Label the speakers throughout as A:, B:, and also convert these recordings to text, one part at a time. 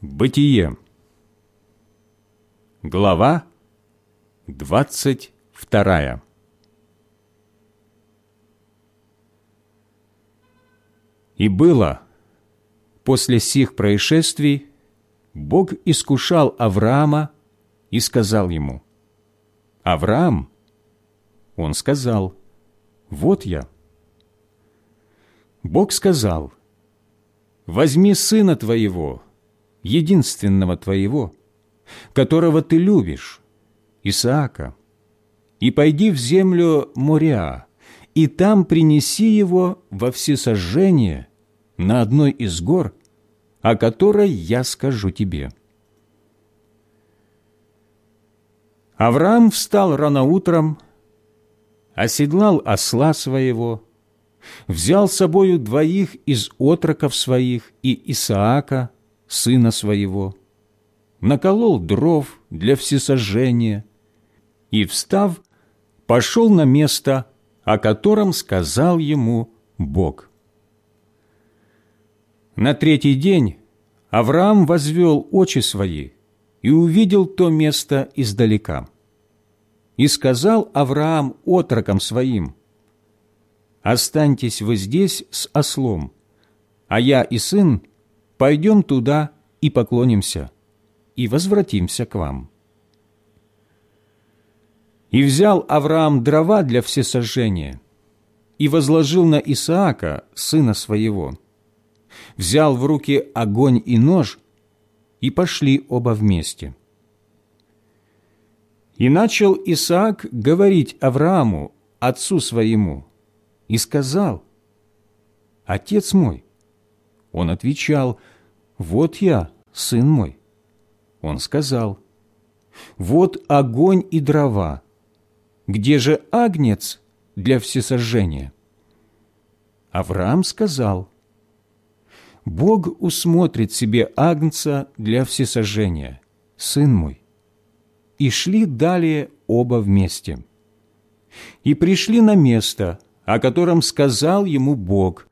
A: Бытие. Глава двадцать вторая. И было, после сих происшествий, Бог искушал Авраама и сказал ему, «Авраам?» Он сказал, «Вот я». Бог сказал, «Возьми сына твоего, единственного твоего, которого ты любишь, Исаака, и пойди в землю Моря, и там принеси его во всесожжение на одной из гор, о которой я скажу тебе». Авраам встал рано утром, оседлал осла своего, взял с собою двоих из отроков своих и Исаака, сына своего, наколол дров для всесожжения и, встав, пошел на место, о котором сказал ему Бог. На третий день Авраам возвел очи свои и увидел то место издалека. И сказал Авраам отрокам своим, «Останьтесь вы здесь с ослом, а я и сын пойдем туда и поклонимся, и возвратимся к вам». И взял Авраам дрова для всесожжения и возложил на Исаака, сына своего. Взял в руки огонь и нож, и пошли оба вместе. И начал Исаак говорить Аврааму, отцу своему, и сказал, «Отец мой». Он отвечал, «Вот я, сын мой». Он сказал, «Вот огонь и дрова. Где же агнец для всесожжения?» Авраам сказал, «Бог усмотрит себе агнца для всесожжения, сын мой». И шли далее оба вместе. И пришли на место, о котором сказал ему Бог,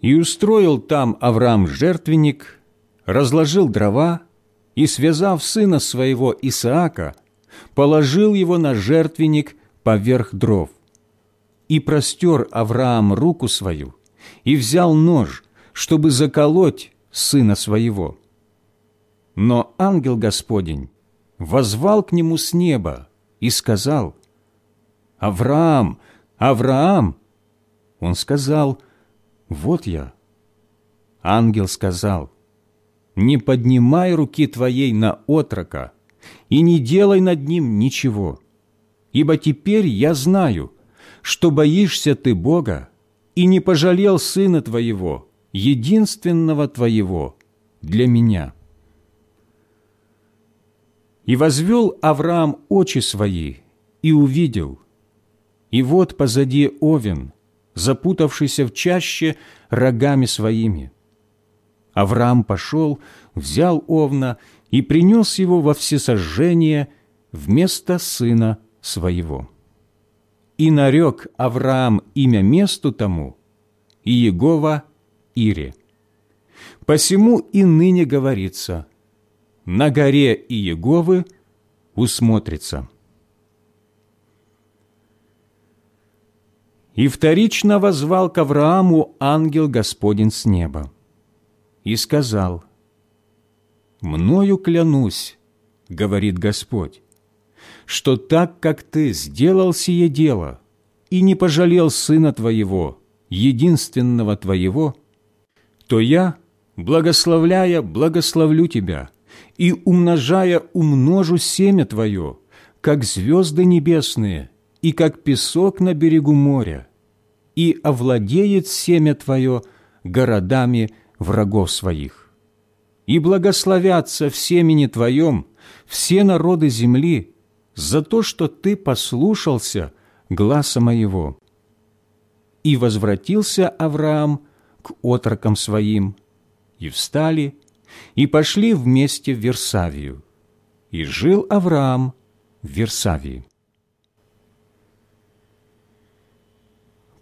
A: и устроил там Авраам жертвенник, разложил дрова и, связав сына своего Исаака, положил его на жертвенник поверх дров. И простер Авраам руку свою и взял нож, чтобы заколоть сына своего. Но ангел Господень возвал к нему с неба и сказал, «Авраам, Авраам!» Он сказал, «Вот я». Ангел сказал, «Не поднимай руки твоей на отрока и не делай над ним ничего, ибо теперь я знаю, что боишься ты Бога и не пожалел сына твоего, единственного твоего, для меня». И возвел Авраам очи свои и увидел, и вот позади Овен, запутавшийся в чаще рогами своими. Авраам пошел, взял овна и принес его во всесожжение вместо сына своего. И нарек Авраам имя месту тому, и Егова Ире. Посему и ныне говорится, на горе Иеговы усмотрится. И вторично возвал к Аврааму ангел Господень с неба и сказал, «Мною клянусь, — говорит Господь, — что так, как ты сделал сие дело и не пожалел сына твоего, единственного твоего, то я, благословляя, благословлю тебя и, умножая, умножу семя твое, как звезды небесные и как песок на берегу моря, и овладеет семя Твое городами врагов своих. И благословятся в семени Твоем все народы земли за то, что Ты послушался гласа моего. И возвратился Авраам к отрокам своим, и встали, и пошли вместе в Версавию. И жил Авраам в Версавии.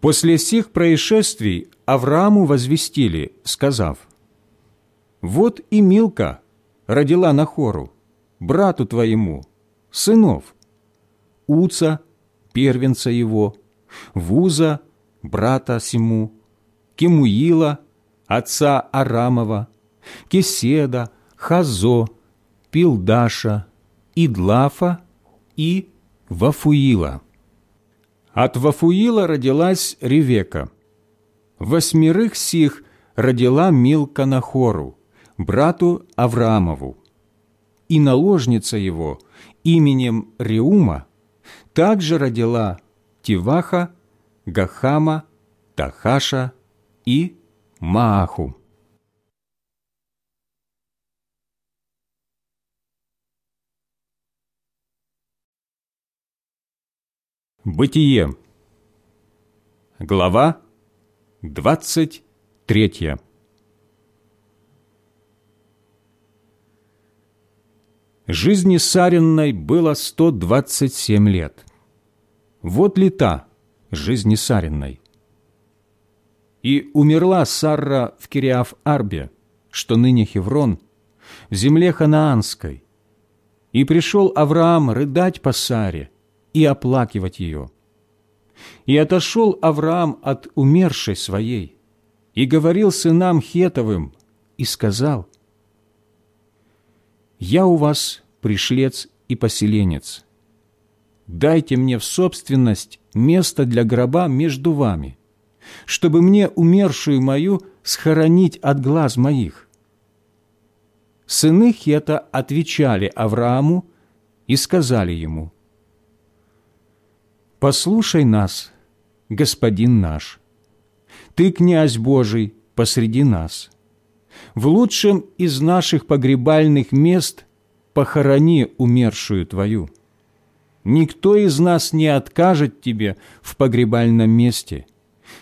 A: После сих происшествий Аврааму возвестили, сказав, Вот и Милка родила Нахору, брату твоему, сынов, Уца, первенца его, Вуза, брата Симу, Кемуила, отца Арамова, Кеседа, Хазо, Пилдаша, Идлафа и Вафуила. От Вафуила родилась Ревека. Восьмерых сих родила Милка Нахору, брату Авраамову. И наложница его именем Реума также родила Тиваха, Гахама, Тахаша и Мааху. Бытие. Глава двадцать третья. Жизни Саринной было сто двадцать семь лет. Вот лета жизни Саринной. И умерла Сарра в Кириаф-Арбе, что ныне Хеврон, в земле ханаанской. И пришел Авраам рыдать по Саре, и оплакивать ее. И отошел Авраам от умершей своей, и говорил сынам Хетовым, и сказал, «Я у вас пришлец и поселенец. Дайте мне в собственность место для гроба между вами, чтобы мне умершую мою схоронить от глаз моих». Сыны Хета отвечали Аврааму и сказали ему, «Послушай нас, Господин наш, Ты, князь Божий, посреди нас. В лучшем из наших погребальных мест похорони умершую Твою. Никто из нас не откажет Тебе в погребальном месте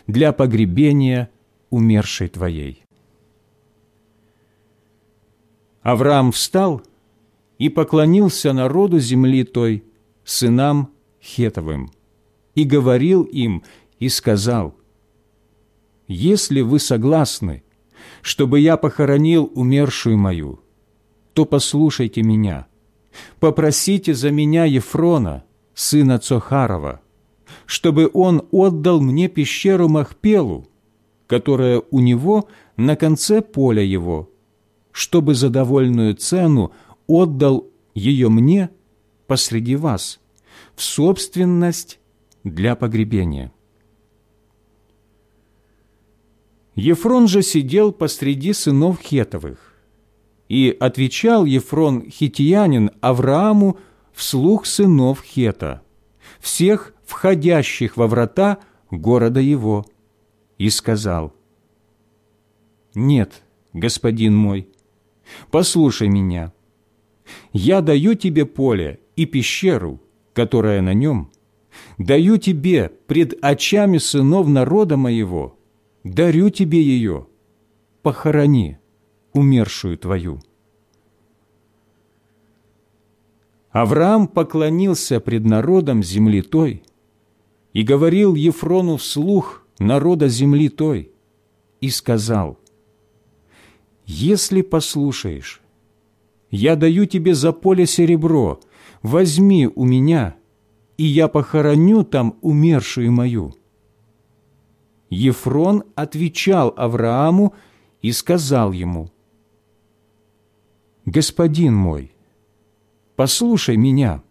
A: для погребения умершей Твоей». Авраам встал и поклонился народу земли той, сынам Хетовым и говорил им, и сказал, «Если вы согласны, чтобы я похоронил умершую мою, то послушайте меня, попросите за меня Ефрона, сына Цохарова, чтобы он отдал мне пещеру Махпелу, которая у него на конце поля его, чтобы за довольную цену отдал ее мне посреди вас, в собственность для погребения. Ефрон же сидел посреди сынов Хетовых, и отвечал Ефрон хитиянин Аврааму вслух сынов Хета, всех входящих во врата города его, и сказал, «Нет, господин мой, послушай меня, я даю тебе поле и пещеру, которая на нем, даю тебе пред очами сынов народа моего, дарю тебе ее, похорони умершую твою». Авраам поклонился пред народом земли той и говорил Ефрону вслух народа земли той и сказал, «Если послушаешь, я даю тебе за поле серебро, возьми у меня и я похороню там умершую мою». Ефрон отвечал Аврааму и сказал ему, «Господин мой, послушай меня.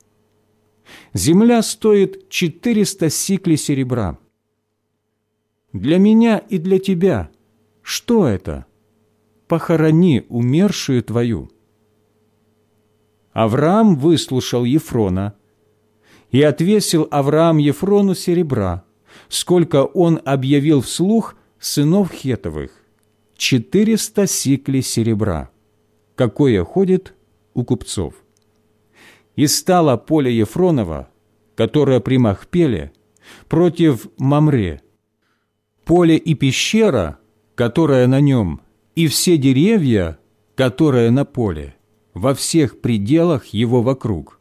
A: Земля стоит четыреста сиклей серебра. Для меня и для тебя что это? Похорони умершую твою». Авраам выслушал Ефрона и отвесил Авраам Ефрону серебра, сколько он объявил вслух сынов Хетовых, четыреста сиклей серебра, какое ходит у купцов. И стало поле Ефронова, которое при Махпеле, против Мамре, поле и пещера, которая на нем, и все деревья, которые на поле, во всех пределах его вокруг –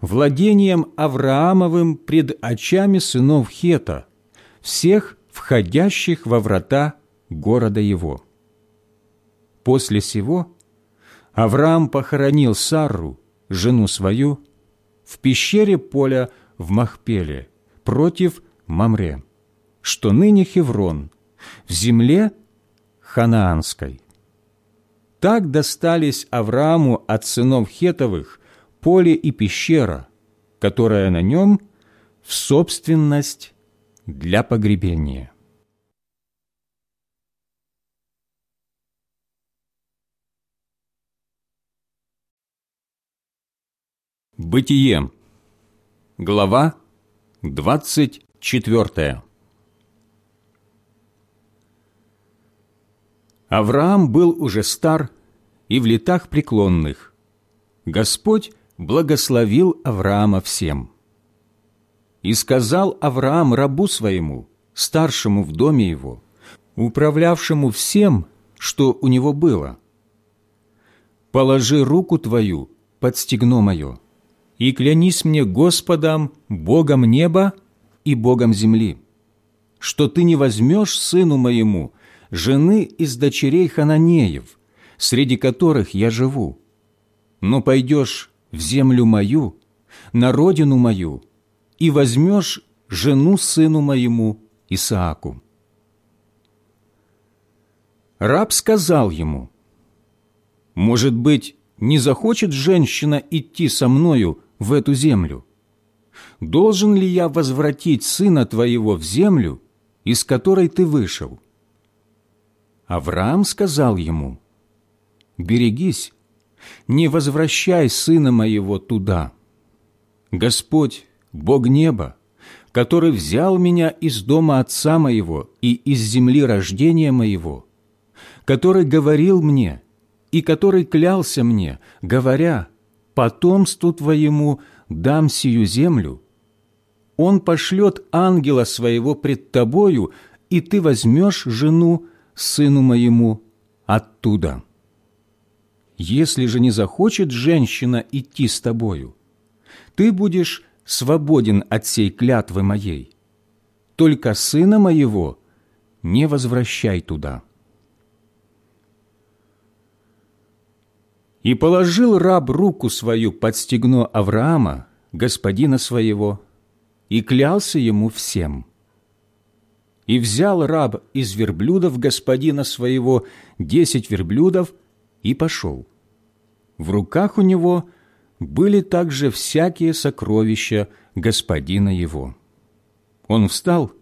A: владением Авраамовым пред очами сынов Хета, всех входящих во врата города его. После сего Авраам похоронил Сарру, жену свою, в пещере поля в Махпеле против Мамре, что ныне Хеврон, в земле ханаанской. Так достались Аврааму от сынов Хетовых поле и пещера, которая на нем в собственность для погребения. Бытие. Глава 24. Авраам был уже стар и в летах преклонных. Господь благословил Авраама всем. И сказал Авраам рабу своему, старшему в доме его, управлявшему всем, что у него было, «Положи руку твою под стегно мое, и клянись мне Господом, Богом неба и Богом земли, что ты не возьмешь сыну моему жены из дочерей Хананеев, среди которых я живу, но пойдешь в землю мою, на родину мою, и возьмешь жену сыну моему Исааку. Раб сказал ему, «Может быть, не захочет женщина идти со мною в эту землю? Должен ли я возвратить сына твоего в землю, из которой ты вышел?» Авраам сказал ему, «Берегись, не возвращай сына моего туда. Господь, Бог неба, который взял меня из дома отца моего и из земли рождения моего, который говорил мне и который клялся мне, говоря, потомству твоему дам сию землю, он пошлет ангела своего пред тобою, и ты возьмешь жену сыну моему оттуда. Если же не захочет женщина идти с тобою, ты будешь свободен от сей клятвы моей. Только сына моего не возвращай туда». И положил раб руку свою под стегно Авраама, господина своего, и клялся ему всем. И взял раб из верблюдов господина своего десять верблюдов и пошел. В руках у него были также всякие сокровища господина его. Он встал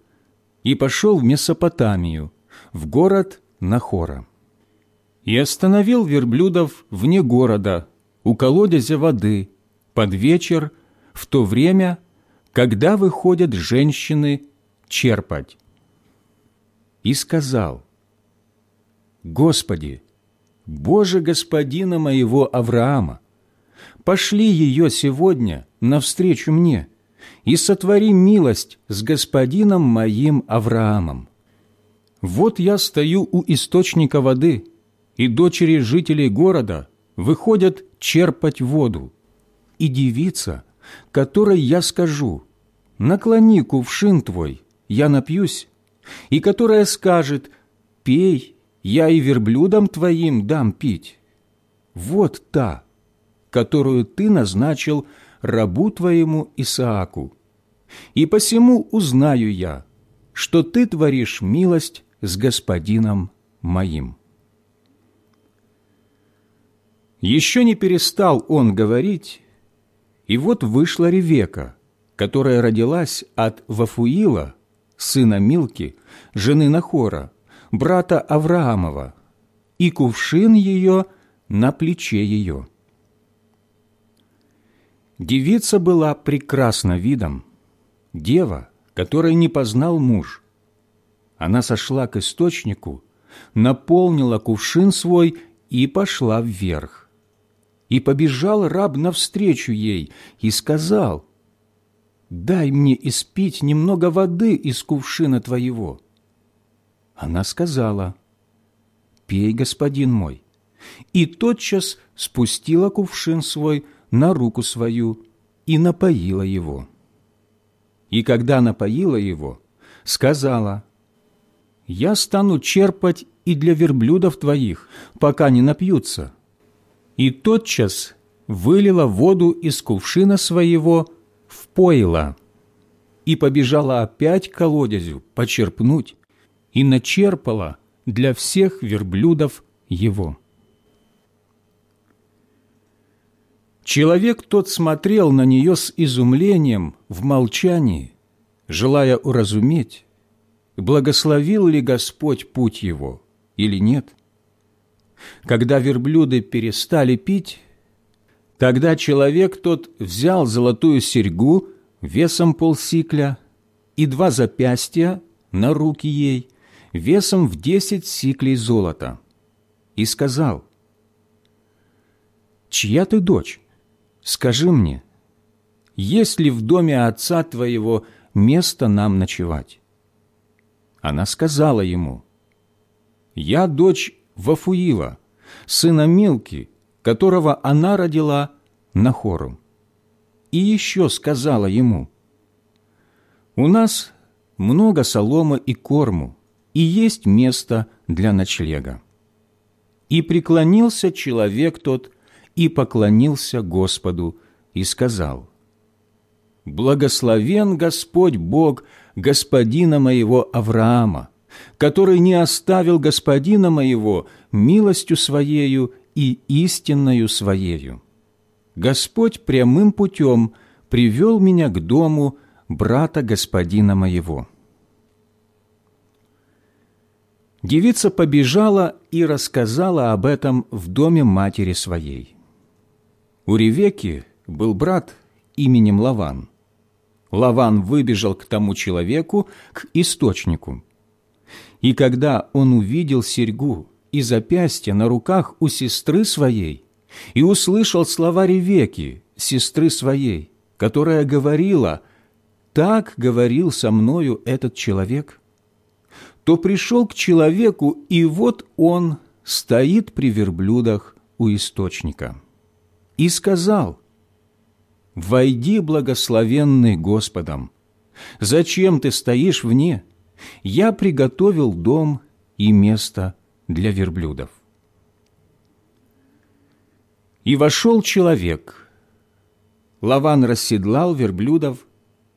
A: и пошел в Месопотамию, в город Нахора и остановил верблюдов вне города, у колодезя воды, под вечер, в то время, когда выходят женщины черпать. И сказал, «Господи, Боже господина моего Авраама, пошли ее сегодня навстречу мне и сотвори милость с господином моим Авраамом. Вот я стою у источника воды» и дочери жителей города выходят черпать воду, и девица, которой я скажу, наклони кувшин твой, я напьюсь, и которая скажет, пей, я и верблюдам твоим дам пить. Вот та, которую ты назначил рабу твоему Исааку. И посему узнаю я, что ты творишь милость с господином моим». Еще не перестал он говорить, и вот вышла Ревека, которая родилась от Вафуила, сына Милки, жены Нахора, брата Авраамова, и кувшин ее на плече ее. Девица была прекрасна видом, дева, которой не познал муж. Она сошла к источнику, наполнила кувшин свой и пошла вверх. И побежал раб навстречу ей и сказал, «Дай мне испить немного воды из кувшина твоего». Она сказала, «Пей, господин мой». И тотчас спустила кувшин свой на руку свою и напоила его. И когда напоила его, сказала, «Я стану черпать и для верблюдов твоих, пока не напьются». И тотчас вылила воду из кувшина своего в пойло и побежала опять к колодезю почерпнуть, и начерпала для всех верблюдов его. Человек тот смотрел на нее с изумлением в молчании, желая уразуметь, благословил ли Господь путь его или нет. Когда верблюды перестали пить, тогда человек тот взял золотую серьгу весом полсикля и два запястья на руки ей весом в десять сиклей золота и сказал, «Чья ты дочь? Скажи мне, есть ли в доме отца твоего место нам ночевать?» Она сказала ему, «Я дочь Вафуила, сына Милки, которого она родила на хору. И еще сказала ему, «У нас много соломы и корму, и есть место для ночлега». И преклонился человек тот, и поклонился Господу, и сказал, «Благословен Господь Бог господина моего Авраама, который не оставил господина моего милостью своею и истинною своею. Господь прямым путем привел меня к дому брата господина моего». Девица побежала и рассказала об этом в доме матери своей. У Ревеки был брат именем Лаван. Лаван выбежал к тому человеку, к источнику. И когда он увидел серьгу и запястье на руках у сестры своей, и услышал слова Ревеки, сестры своей, которая говорила, «Так говорил со мною этот человек», то пришел к человеку, и вот он стоит при верблюдах у источника. И сказал, «Войди, благословенный Господом! Зачем ты стоишь вне? Я приготовил дом и место для верблюдов». И вошел человек. Лаван расседлал верблюдов,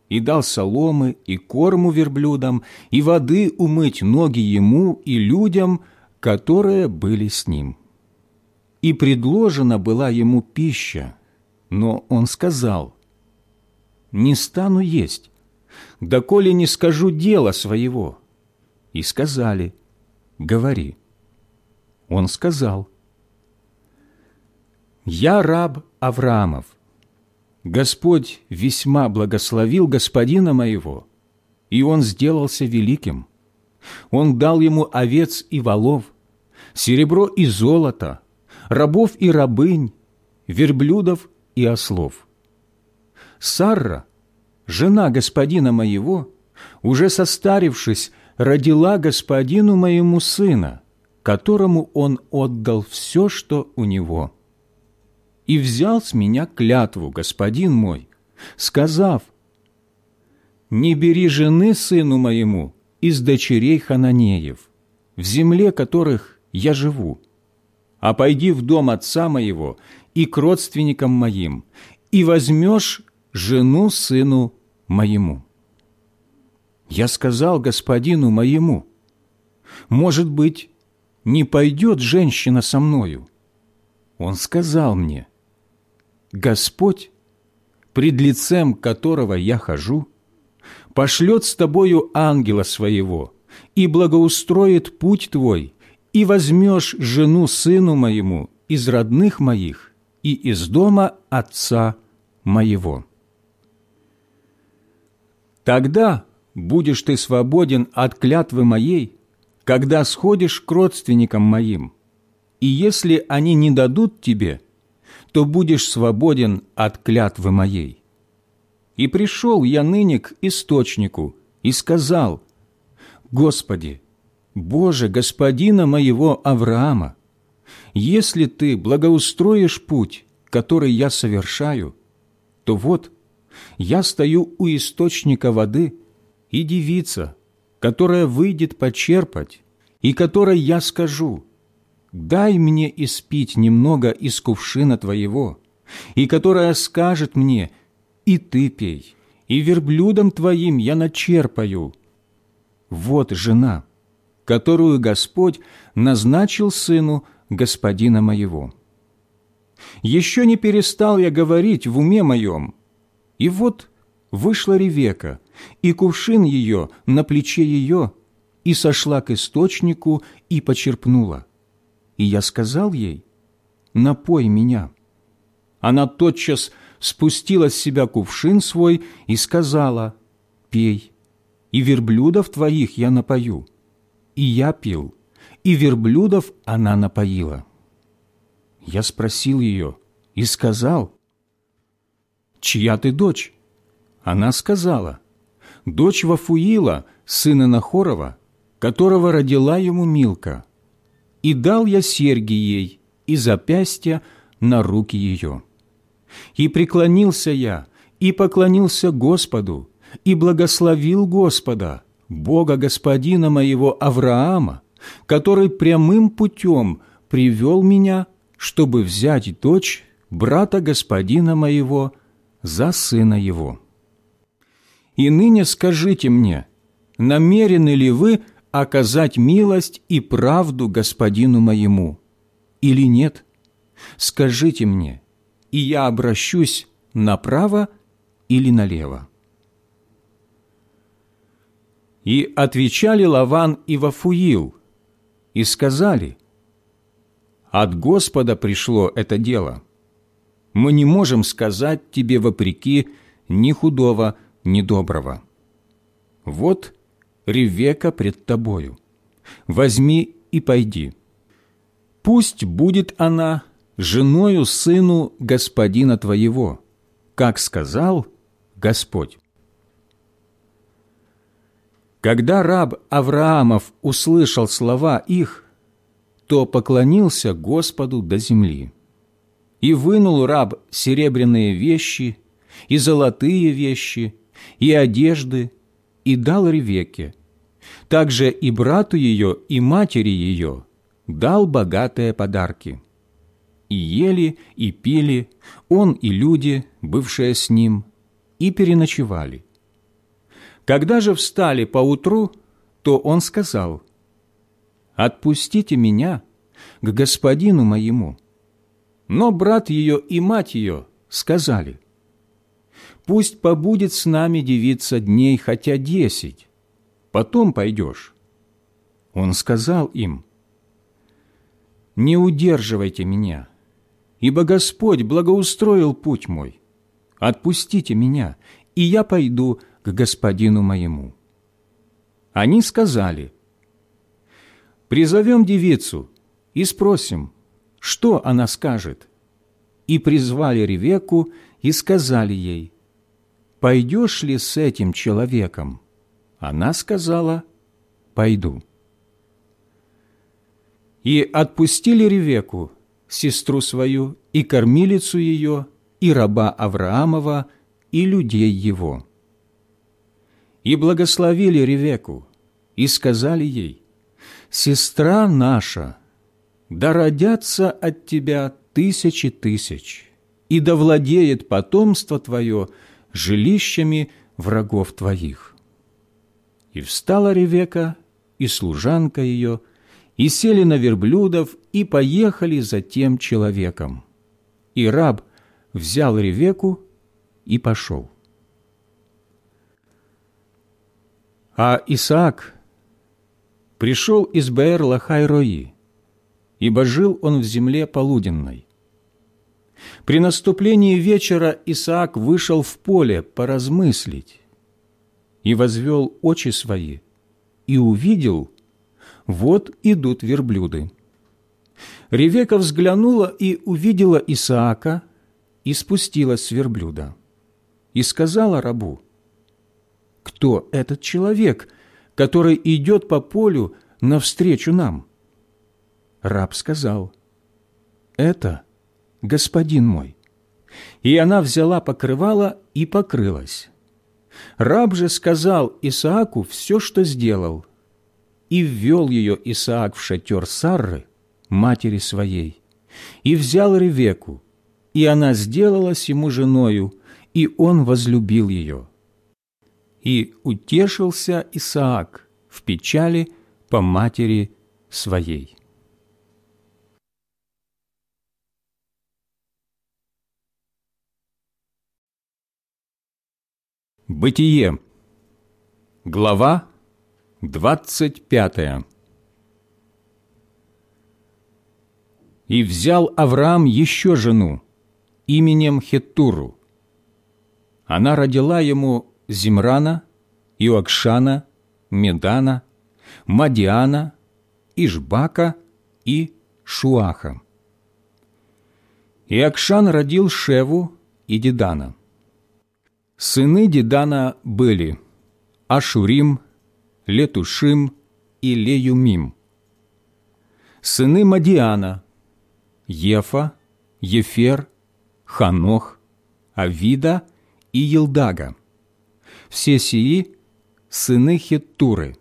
A: и дал соломы и корму верблюдам, и воды умыть ноги ему и людям, которые были с ним. И предложена была ему пища, но он сказал, «Не стану есть, доколе не скажу дела своего». И сказали, «Говори». Он сказал, «Я раб Авраамов, Господь весьма благословил господина моего, и он сделался великим. Он дал ему овец и волов, серебро и золото, рабов и рабынь, верблюдов и ослов. Сарра, жена господина моего, уже состарившись, родила господину моему сына, которому он отдал все, что у него» и взял с меня клятву, господин мой, сказав, «Не бери жены сыну моему из дочерей Хананеев, в земле которых я живу, а пойди в дом отца моего и к родственникам моим, и возьмешь жену сыну моему». Я сказал господину моему, «Может быть, не пойдет женщина со мною?» Он сказал мне, Господь, пред лицем которого я хожу, пошлет с тобою ангела своего и благоустроит путь твой, и возьмешь жену сыну моему из родных моих и из дома отца моего. Тогда будешь ты свободен от клятвы моей, когда сходишь к родственникам моим, и если они не дадут тебе – то будешь свободен от клятвы моей. И пришел я ныне к источнику и сказал, Господи, Боже, Господина моего Авраама, если Ты благоустроишь путь, который я совершаю, то вот я стою у источника воды, и девица, которая выйдет почерпать, и которой я скажу, «Дай мне испить немного из кувшина твоего», и которая скажет мне, «И ты пей, и верблюдом твоим я начерпаю». Вот жена, которую Господь назначил сыну господина моего. Еще не перестал я говорить в уме моем, и вот вышла Ревека, и кувшин ее на плече ее, и сошла к источнику и почерпнула. И я сказал ей, «Напой меня». Она тотчас спустила с себя кувшин свой и сказала, «Пей, и верблюдов твоих я напою». И я пил, и верблюдов она напоила. Я спросил ее и сказал, «Чья ты дочь?» Она сказала, «Дочь Вафуила, сына Нахорова, которого родила ему Милка. И дал я серьги ей и запястья на руки ее. И преклонился я, и поклонился Господу, и благословил Господа, Бога Господина моего Авраама, который прямым путем привел меня, чтобы взять дочь брата Господина моего за сына его. И ныне скажите мне, намерены ли вы оказать милость и правду господину моему, или нет? Скажите мне, и я обращусь направо или налево. И отвечали Лаван и Вафуил, и сказали, «От Господа пришло это дело. Мы не можем сказать тебе вопреки ни худого, ни доброго. Вот Ревека пред тобою. Возьми и пойди. Пусть будет она женою сыну господина твоего, как сказал Господь. Когда раб Авраамов услышал слова их, то поклонился Господу до земли. И вынул раб серебряные вещи, и золотые вещи, и одежды, и дал Ревеке, также и брату ее, и матери ее дал богатые подарки. И ели, и пили, он и люди, бывшие с ним, и переночевали. Когда же встали поутру, то он сказал, «Отпустите меня к господину моему». Но брат ее и мать ее сказали, «Пусть побудет с нами девица дней хотя десять, потом пойдешь». Он сказал им, «Не удерживайте меня, ибо Господь благоустроил путь мой. Отпустите меня, и я пойду к господину моему». Они сказали, «Призовем девицу и спросим, что она скажет». И призвали Ревеку и сказали ей, «Пойдешь ли с этим человеком?» Она сказала, «Пойду». И отпустили Ревеку, сестру свою, и кормилицу ее, и раба Авраамова, и людей его. И благословили Ревеку, и сказали ей, «Сестра наша, да родятся от тебя тысячи тысяч, и да владеет потомство твое жилищами врагов твоих». И встала Ревека, и служанка ее, и сели на верблюдов, и поехали за тем человеком. И раб взял Ревеку и пошел. А Исаак пришел из Беэр-Лахай-Рои, ибо жил он в земле полуденной. При наступлении вечера Исаак вышел в поле поразмыслить, и возвел очи свои, и увидел, вот идут верблюды. Ревека взглянула и увидела Исаака, и спустилась с верблюда, и сказала рабу, «Кто этот человек, который идет по полю навстречу нам?» Раб сказал, «Это господин мой». И она взяла покрывало и покрылась. Раб же сказал Исааку все, что сделал. и ввел ее Исаак в шатер Сарры, матери своей, и взял Ревеку, и она сделалась ему женою, и он возлюбил ее. И утешился Исаак в печали по матери своей. Бытие. Глава двадцать пятая. И взял Авраам еще жену именем Хеттуру. Она родила ему Зимрана, Иоакшана, Медана, Мадиана, Ишбака и Шуаха. Иакшан родил Шеву и Дедана. Сыны Дедана были Ашурим, Летушим и Леюмим. Сыны Мадиана – Ефа, Ефер, Ханох, Авида и Елдага. Все сии – сыны Хеттуры.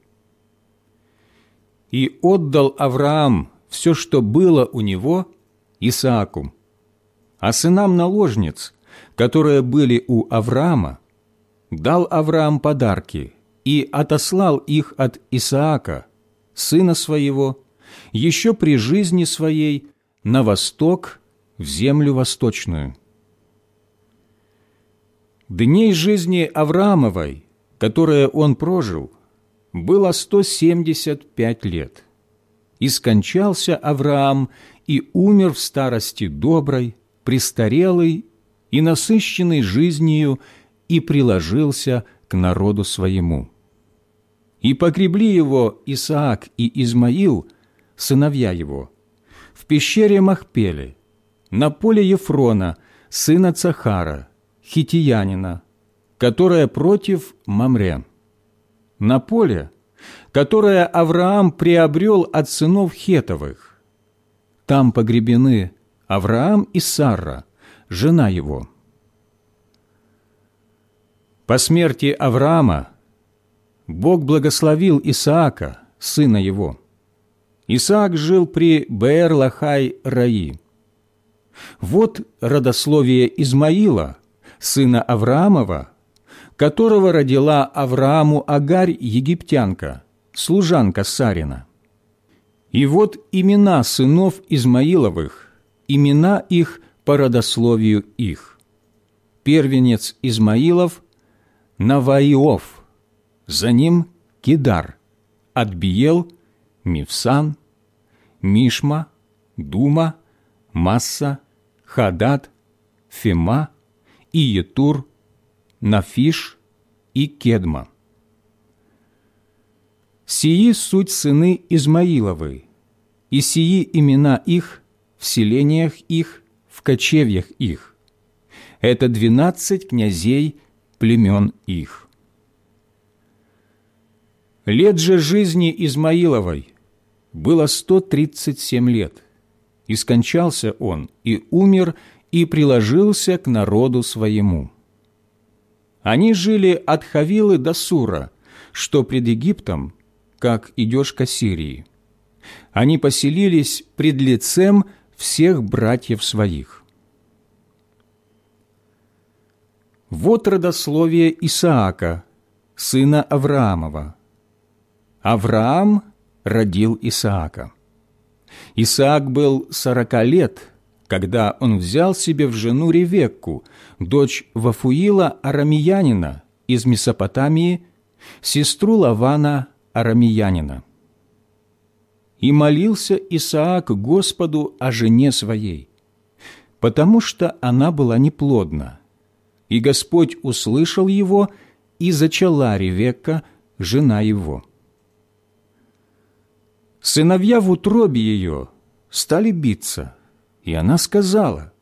A: И отдал Авраам все, что было у него, Исааку, а сынам наложниц – которые были у Авраама, дал Авраам подарки и отослал их от Исаака, сына своего, еще при жизни своей на восток, в землю восточную. Дней жизни Авраамовой, которые он прожил, было сто семьдесят пять лет. И скончался Авраам и умер в старости доброй, престарелый и насыщенный жизнью, и приложился к народу своему. И погребли его Исаак и Измаил, сыновья его, в пещере Махпеле, на поле Ефрона, сына Цахара, хитиянина, которое против Мамре. На поле, которое Авраам приобрел от сынов Хетовых. Там погребены Авраам и Сара, жена его. По смерти Авраама Бог благословил Исаака, сына его. Исаак жил при Беэр-Лахай-Раи. Вот родословие Измаила, сына Авраамова, которого родила Аврааму Агарь египтянка, служанка Сарина. И вот имена сынов Измаиловых, имена их по родословию их. Первенец Измаилов – Наваиов, за ним Кидар, Адбиел, Мивсан, Мишма, Дума, Масса, Хадад, Фема, Иетур, Нафиш и Кедма. Сии суть сыны Измаиловы, и сии имена их в селениях их в кочевьях их. Это двенадцать князей племен их. Лет же жизни Измаиловой было сто тридцать семь лет, и скончался он, и умер, и приложился к народу своему. Они жили от Хавилы до Сура, что пред Египтом, как идешь к Ассирии. Они поселились пред лицем всех братьев своих. Вот родословие Исаака, сына Авраамова. Авраам родил Исаака. Исаак был сорока лет, когда он взял себе в жену Ревекку, дочь Вафуила Арамиянина из Месопотамии, сестру Лавана Арамиянина. И молился Исаак Господу о жене своей, потому что она была неплодна. И Господь услышал его, и зачала Ревекка, жена его. Сыновья в утробе ее стали биться, и она сказала,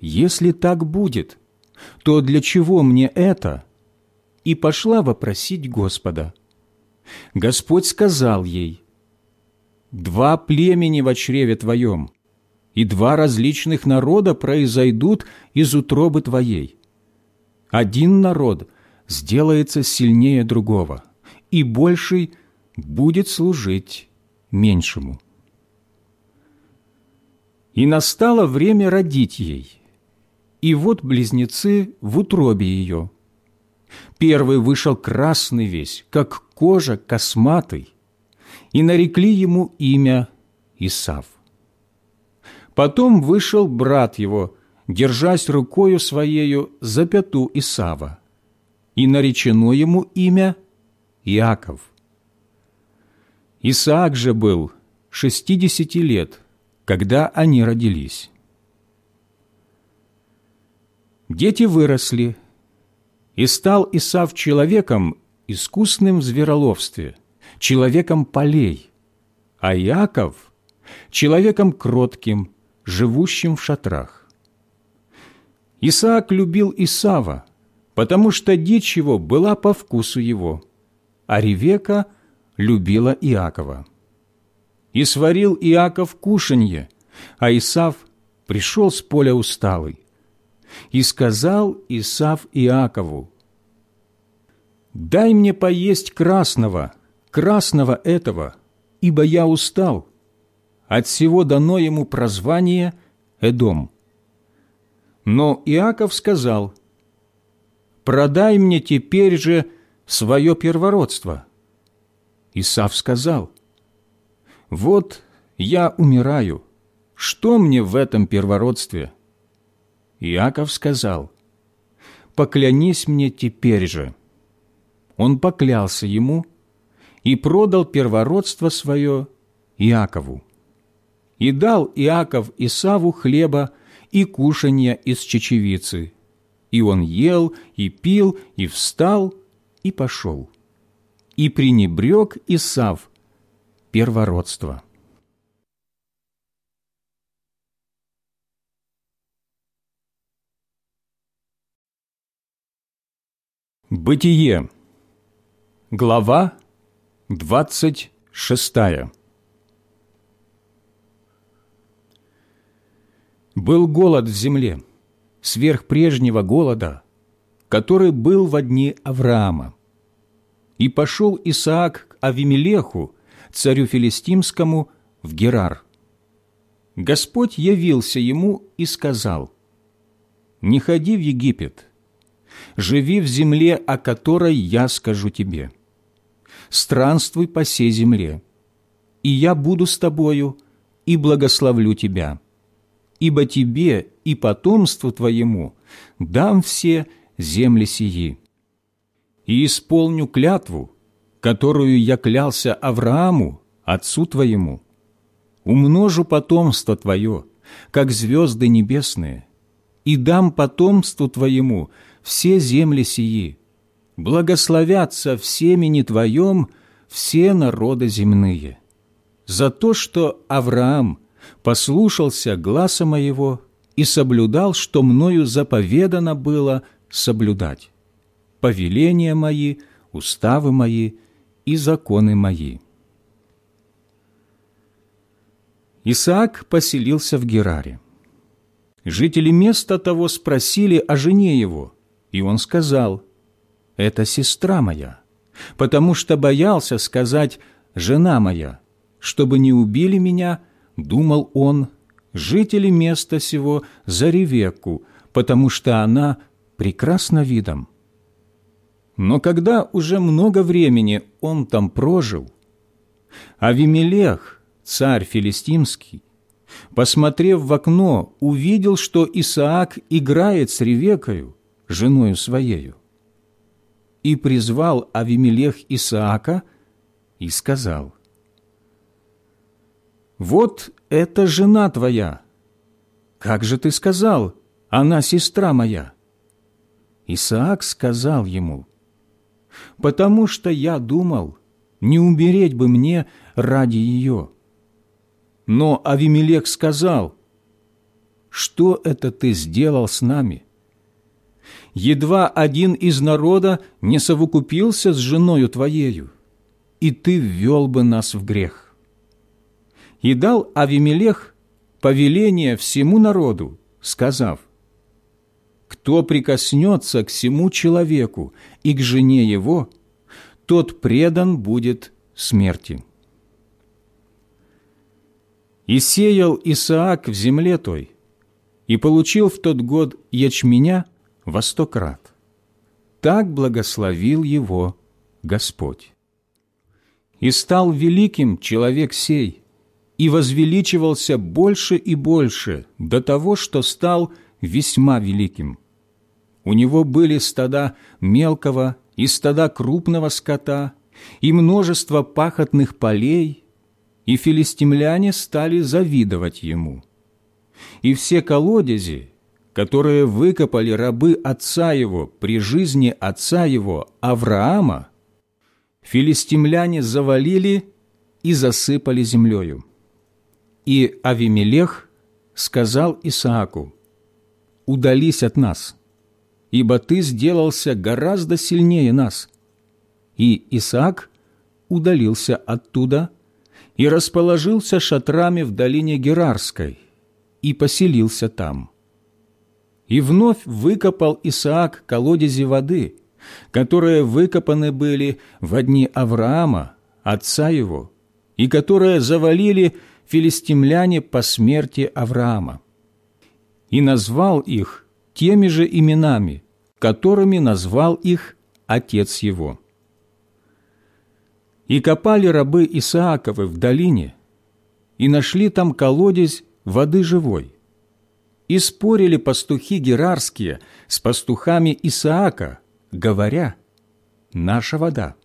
A: «Если так будет, то для чего мне это?» И пошла вопросить Господа. Господь сказал ей, два племени в чреве твоем, и два различных народа произойдут из утробы твоей. Один народ сделается сильнее другого, и больший будет служить меньшему. И настало время родить ей, и вот близнецы в утробе ее. Первый вышел красный весь, как кожа косматый, и нарекли ему имя Исав. Потом вышел брат его, держась рукою своею за пяту Исава, и наречено ему имя Иаков. Исаак же был шестидесяти лет, когда они родились. Дети выросли, и стал Исав человеком, искусным в звероловстве, человеком полей, а Иаков – человеком кротким, живущим в шатрах. Исаак любил Исава, потому что дичь его была по вкусу его, а Ревека любила Иакова. И сварил Иаков кушанье, а Исав пришел с поля усталый. И сказал Исав Иакову, «Дай мне поесть красного, красного этого, ибо я устал». От всего дано ему прозвание Эдом. Но Иаков сказал, «Продай мне теперь же свое первородство». Исав сказал, «Вот я умираю, что мне в этом первородстве?» Иаков сказал, «Поклянись мне теперь же». Он поклялся ему и продал первородство свое Иакову. И дал Иаков Исаву хлеба и кушанья из чечевицы. И он ел, и пил, и встал, и пошел. И пренебрег Исав первородство. Бытие. Глава двадцать шестая. Был голод в земле, сверх прежнего голода, который был в дни Авраама. И пошел Исаак к Авимелеху, царю филистимскому, в Герар. Господь явился ему и сказал, «Не ходи в Египет, живи в земле, о которой я скажу тебе. Странствуй по сей земле, и я буду с тобою и благословлю тебя» ибо тебе и потомству твоему дам все земли сии. И исполню клятву, которую я клялся Аврааму, отцу твоему. Умножу потомство твое, как звезды небесные, и дам потомству твоему все земли сии. Благословятся в семени твоем все народы земные. За то, что Авраам – послушался гласа моего и соблюдал, что мною заповедано было соблюдать, повеления мои, уставы мои и законы мои». Исаак поселился в Гераре. Жители места того спросили о жене его, и он сказал, «Это сестра моя», потому что боялся сказать «жена моя», чтобы не убили меня думал он, жители места сего за Ревекку, потому что она прекрасна видом. Но когда уже много времени он там прожил, Авимелех, царь филистимский, посмотрев в окно, увидел, что Исаак играет с Ревекою, женою своею. И призвал Авимелех Исаака и сказал, вот это жена твоя. Как же ты сказал, она сестра моя?» Исаак сказал ему, «Потому что я думал, не умереть бы мне ради ее». Но Авимелек сказал, «Что это ты сделал с нами? Едва один из народа не совокупился с женою твоею, и ты ввел бы нас в грех» и дал Авимелех повеление всему народу, сказав, «Кто прикоснется к всему человеку и к жене его, тот предан будет смерти. И сеял Исаак в земле той, и получил в тот год ячменя во сто крат. Так благословил его Господь. И стал великим человек сей, и возвеличивался больше и больше до того, что стал весьма великим. У него были стада мелкого и стада крупного скота, и множество пахотных полей, и филистимляне стали завидовать ему. И все колодези, которые выкопали рабы отца его при жизни отца его Авраама, филистимляне завалили и засыпали землею. И Авимелех сказал Исааку, «Удались от нас, ибо ты сделался гораздо сильнее нас». И Исаак удалился оттуда и расположился шатрами в долине Герарской и поселился там. И вновь выкопал Исаак колодези воды, которые выкопаны были в дни Авраама, отца его, и которые завалили филистимляне по смерти Авраама. И назвал их теми же именами, которыми назвал их отец его. И копали рабы Исааковы в долине, и нашли там колодец воды живой. И спорили пастухи герарские с пастухами Исаака, говоря, «Наша вода».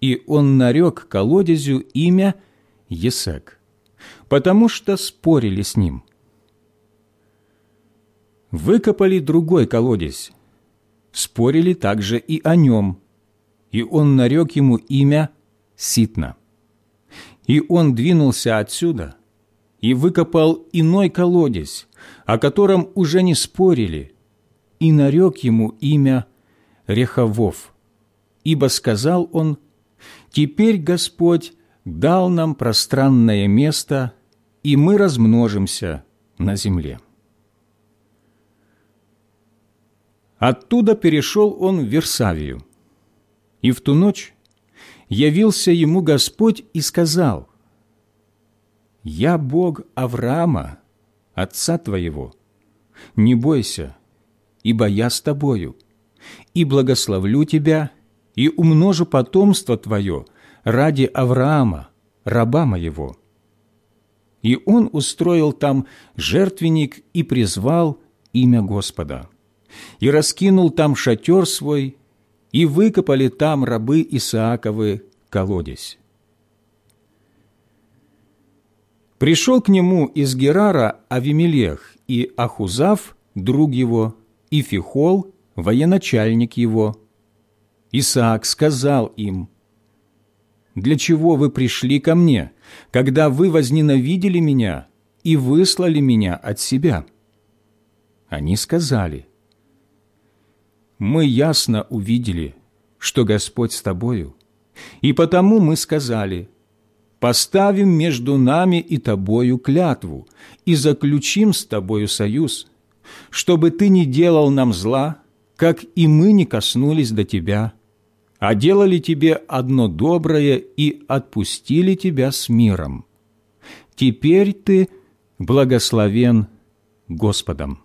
A: И он нарек колодезю имя Есек, потому что спорили с ним. Выкопали другой колодец, спорили также и о нем, и он нарек ему имя Ситна. И он двинулся отсюда и выкопал иной колодец, о котором уже не спорили, и нарек ему имя Реховов, ибо сказал он, «Теперь Господь дал нам пространное место, и мы размножимся на земле». Оттуда перешел он в Версавию, и в ту ночь явился ему Господь и сказал, «Я Бог Авраама, отца твоего. Не бойся, ибо я с тобою, и благословлю тебя, и умножу потомство твое ради Авраама, раба моего». И он устроил там жертвенник и призвал имя Господа, и раскинул там шатер свой, и выкопали там рабы Исааковы колодец. Пришел к нему из Герара Авимелех и Ахузав, друг его, и Фихол, военачальник его. Исаак сказал им, «Для чего вы пришли ко мне, когда вы возненавидели меня и выслали меня от себя?» Они сказали, мы ясно увидели, что Господь с тобою, и потому мы сказали, поставим между нами и тобою клятву и заключим с тобою союз, чтобы ты не делал нам зла, как и мы не коснулись до тебя, а делали тебе одно доброе и отпустили тебя с миром. Теперь ты благословен Господом.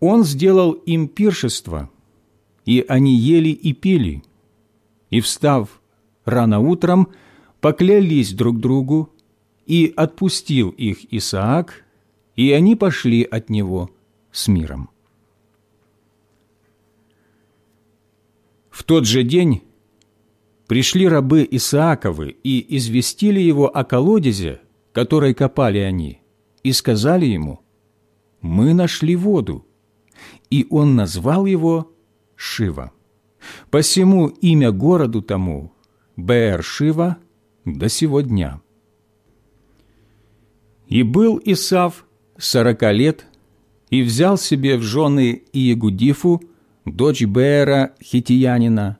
A: Он сделал им пиршество, и они ели и пили, и, встав рано утром, поклялись друг другу, и отпустил их Исаак, и они пошли от него с миром. В тот же день пришли рабы Исааковы и известили его о колодезе, который копали они, и сказали ему, «Мы нашли воду, и он назвал его Шива. Посему имя городу тому Беэр-Шива до сего дня. И был Исав сорока лет, и взял себе в жены Иегудифу, дочь Беера хитиянина,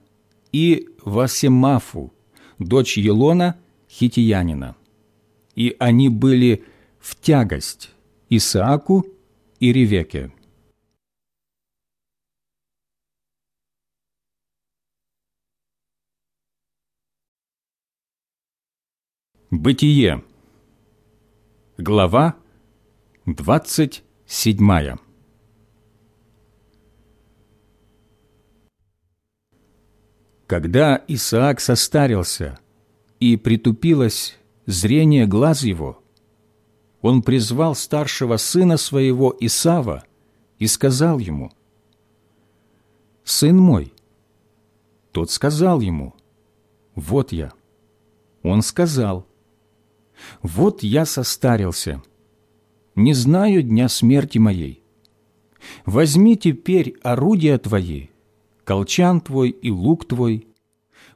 A: и Васемафу, дочь Елона хитиянина. И они были в тягость Исааку и Ревеке. Бытие. Глава двадцать седьмая. Когда Исаак состарился и притупилось зрение глаз его, он призвал старшего сына своего Исава и сказал ему, «Сын мой». Тот сказал ему, «Вот я». Он сказал, вот я состарился, не знаю дня смерти моей. Возьми теперь орудия твои, колчан твой и лук твой,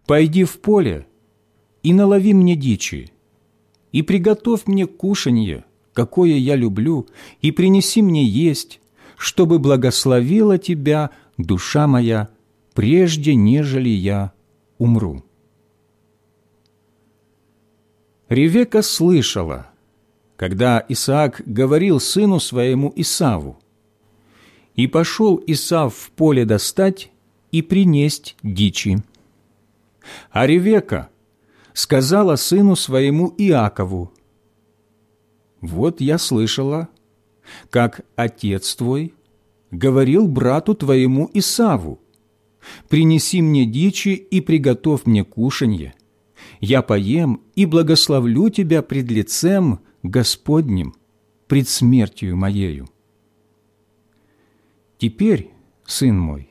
A: пойди в поле и налови мне дичи, и приготовь мне кушанье, какое я люблю, и принеси мне есть, чтобы благословила тебя душа моя, прежде нежели я умру». Ревека слышала, когда Исаак говорил сыну своему Исаву, «И пошел Исав в поле достать и принесть дичи». А Ревека сказала сыну своему Иакову, «Вот я слышала, как отец твой говорил брату твоему Исаву, принеси мне дичи и приготовь мне кушанье, я поем и благословлю тебя пред лицем Господним, пред смертью моею. Теперь, сын мой,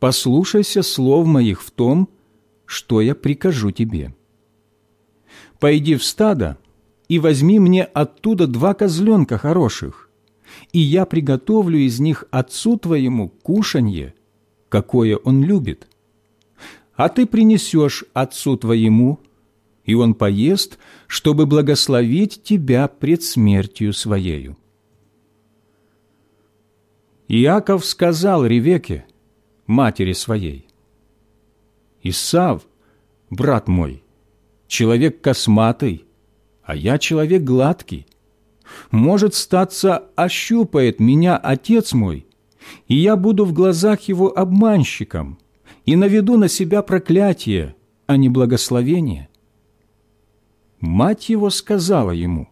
A: послушайся слов моих в том, что я прикажу тебе. Пойди в стадо и возьми мне оттуда два козленка хороших, и я приготовлю из них отцу твоему кушанье, какое он любит, а ты принесешь отцу твоему, и он поест, чтобы благословить тебя пред смертью своею». Иаков сказал Ревеке, матери своей, «Исав, брат мой, человек косматый, а я человек гладкий. Может, статься, ощупает меня отец мой, и я буду в глазах его обманщиком, и наведу на себя проклятие, а не благословение. Мать его сказала ему,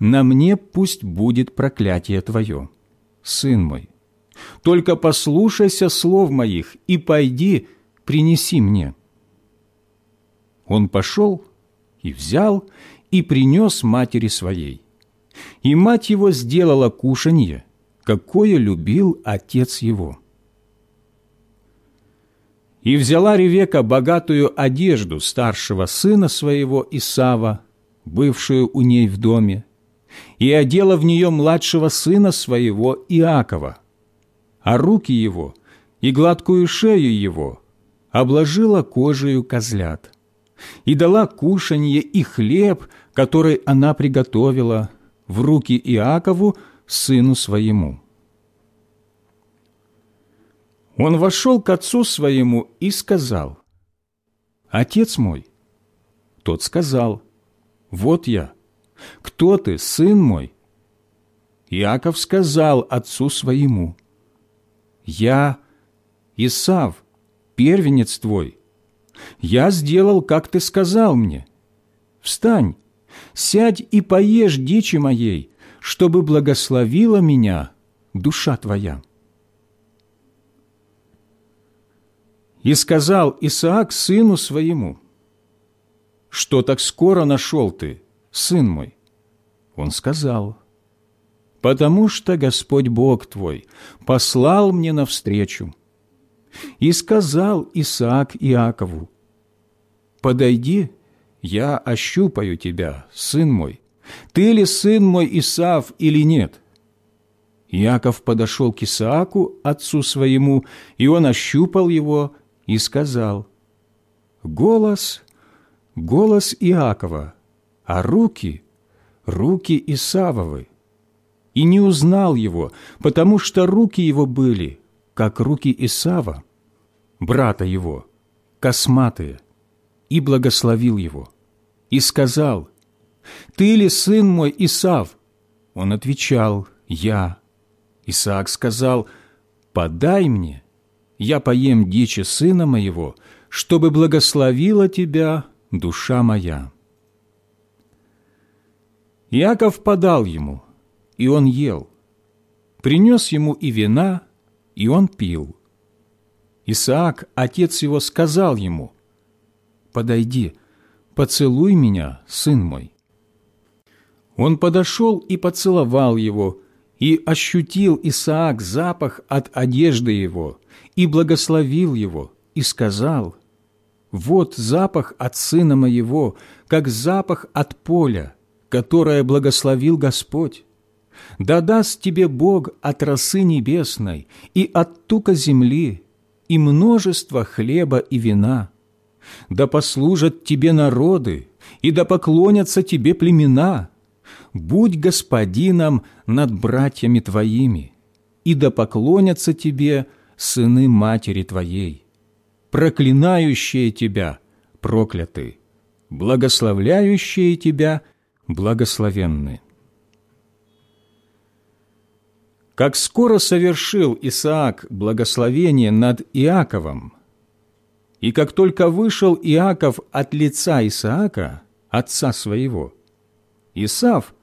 A: «На мне пусть будет проклятие твое, сын мой. Только послушайся слов моих и пойди, принеси мне». Он пошел и взял, и принес матери своей. И мать его сделала кушанье, какое любил отец его. И взяла Ревека богатую одежду старшего сына своего Исава, бывшую у ней в доме, и одела в нее младшего сына своего Иакова, а руки его и гладкую шею его обложила кожею козлят, и дала кушанье и хлеб, который она приготовила, в руки Иакову, сыну своему. Он вошел к отцу своему и сказал, «Отец мой». Тот сказал, «Вот я. Кто ты, сын мой?» Иаков сказал отцу своему, «Я Исав, первенец твой. Я сделал, как ты сказал мне. Встань, сядь и поешь дичи моей, чтобы благословила меня душа твоя». И сказал Исаак сыну своему, «Что так скоро нашел ты, сын мой?» Он сказал, «Потому что Господь Бог твой послал мне навстречу». И сказал Исаак Иакову, «Подойди, я ощупаю тебя, сын мой, ты ли сын мой Исав или нет?» Иаков подошел к Исааку, отцу своему, и он ощупал его и сказал, «Голос, голос Иакова, а руки, руки Исавовы». И не узнал его, потому что руки его были, как руки Исава, брата его, косматые, и благословил его, и сказал, «Ты ли сын мой Исав?» Он отвечал, «Я». Исаак сказал, «Подай мне, я поем дичи сына моего, чтобы благословила тебя душа моя». Иаков подал ему, и он ел. Принес ему и вина, и он пил. Исаак, отец его, сказал ему, «Подойди, поцелуй меня, сын мой». Он подошел и поцеловал его, и ощутил Исаак запах от одежды его, и благословил его, и сказал, «Вот запах от сына моего, как запах от поля, которое благословил Господь. Да даст тебе Бог от росы небесной и от тука земли, и множество хлеба и вина. Да послужат тебе народы, и да поклонятся тебе племена. Будь господином над братьями твоими, и да поклонятся тебе сыны матери твоей. Проклинающие тебя прокляты, благословляющие тебя благословенны. Как скоро совершил Исаак благословение над Иаковом, и как только вышел Иаков от лица Исаака, отца своего, Исав,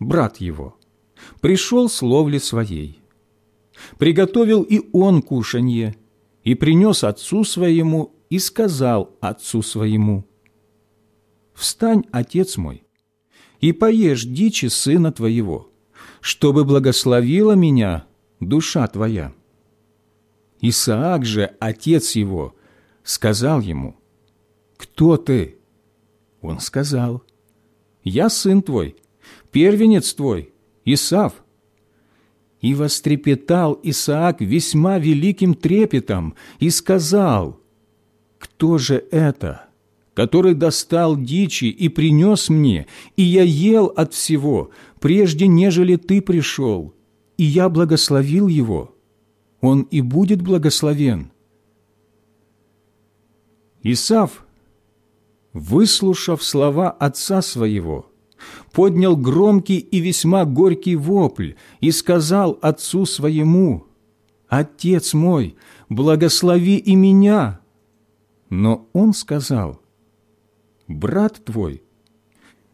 A: брат его, пришел с ловли своей. Приготовил и он кушанье, и принес отцу своему, и сказал отцу своему, «Встань, отец мой, и поешь дичи сына твоего» чтобы благословила меня душа твоя». Исаак же, отец его, сказал ему, «Кто ты?» Он сказал, «Я сын твой, первенец твой, Исав». И вострепетал Исаак весьма великим трепетом и сказал, «Кто же это?» который достал дичи и принес мне, и я ел от всего, прежде нежели ты пришел, и я благословил его. Он и будет благословен. Исав, выслушав слова отца своего, поднял громкий и весьма горький вопль и сказал отцу своему, «Отец мой, благослови и меня!» Но он сказал, брат твой,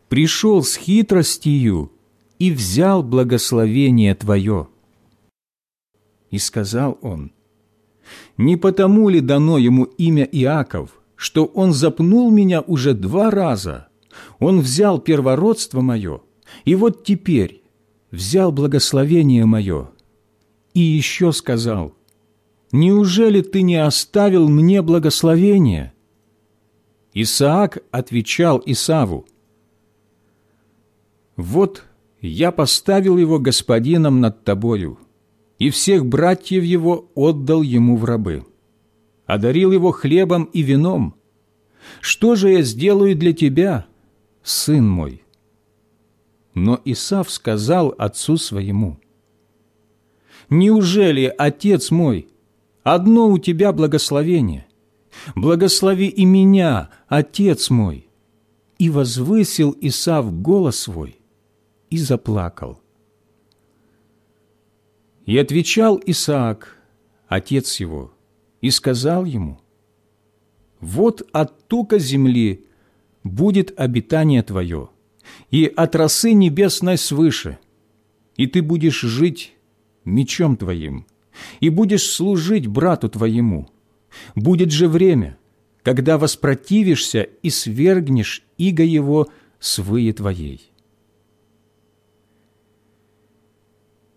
A: пришел с хитростью и взял благословение твое. И сказал он, не потому ли дано ему имя Иаков, что он запнул меня уже два раза? Он взял первородство мое, и вот теперь взял благословение мое. И еще сказал, неужели ты не оставил мне благословение?» Исаак отвечал Исаву, «Вот я поставил его господином над тобою, и всех братьев его отдал ему в рабы, одарил его хлебом и вином. Что же я сделаю для тебя, сын мой?» Но Исав сказал отцу своему, «Неужели, отец мой, одно у тебя благословение? Благослови и меня, отец мой!» И возвысил Исав голос свой и заплакал. И отвечал Исаак, отец его, и сказал ему, «Вот от тука земли будет обитание твое, и от росы небесной свыше, и ты будешь жить мечом твоим, и будешь служить брату твоему, Будет же время, когда воспротивишься и свергнешь иго его с вые твоей.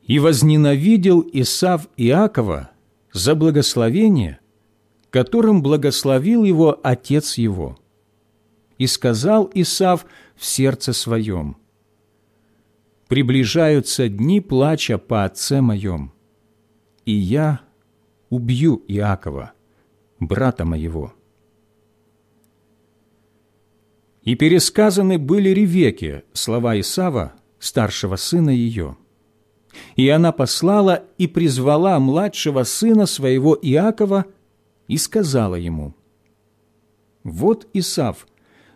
A: И возненавидел Исав Иакова за благословение, которым благословил его отец его. И сказал Исав в сердце своем, «Приближаются дни плача по отце моем, и я убью Иакова» брата моего». И пересказаны были Ревеке слова Исава, старшего сына ее. И она послала и призвала младшего сына своего Иакова и сказала ему, «Вот Исав,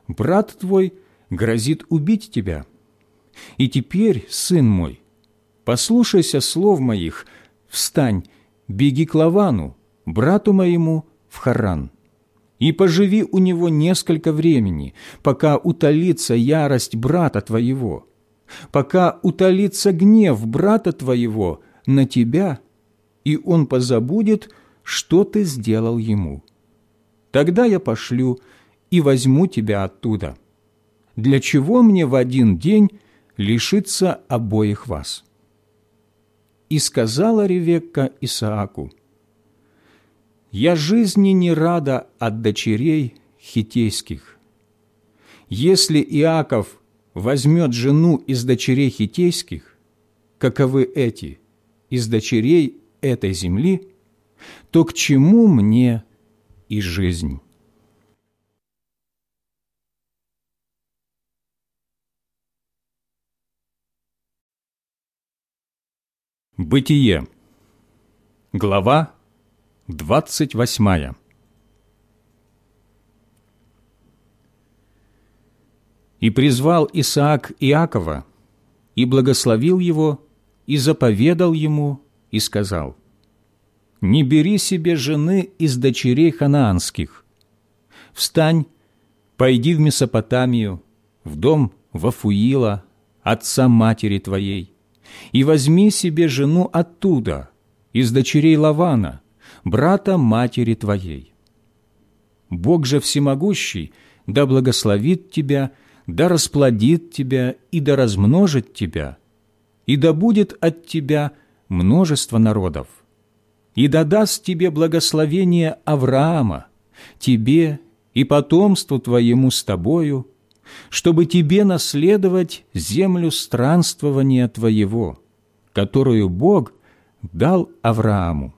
A: брат твой, грозит убить тебя. И теперь, сын мой, послушайся слов моих, встань, беги к Лавану, брату моему, в Харан, и поживи у него несколько времени, пока утолится ярость брата твоего, пока утолится гнев брата твоего на тебя, и он позабудет, что ты сделал ему. Тогда я пошлю и возьму тебя оттуда. Для чего мне в один день лишиться обоих вас?» И сказала Ревекка Исааку, «Я жизни не рада от дочерей хитейских. Если Иаков возьмет жену из дочерей хитейских, каковы эти, из дочерей этой земли, то к чему мне и жизнь?» Бытие. Глава 28. И призвал Исаак Иакова, и благословил его, и заповедал ему, и сказал, «Не бери себе жены из дочерей ханаанских. Встань, пойди в Месопотамию, в дом Вафуила, отца матери твоей, и возьми себе жену оттуда, из дочерей Лавана, брата матери твоей. Бог же всемогущий да благословит тебя, да расплодит тебя и да размножит тебя, и да будет от тебя множество народов, и да даст тебе благословение Авраама, тебе и потомству твоему с тобою, чтобы тебе наследовать землю странствования твоего, которую Бог дал Аврааму.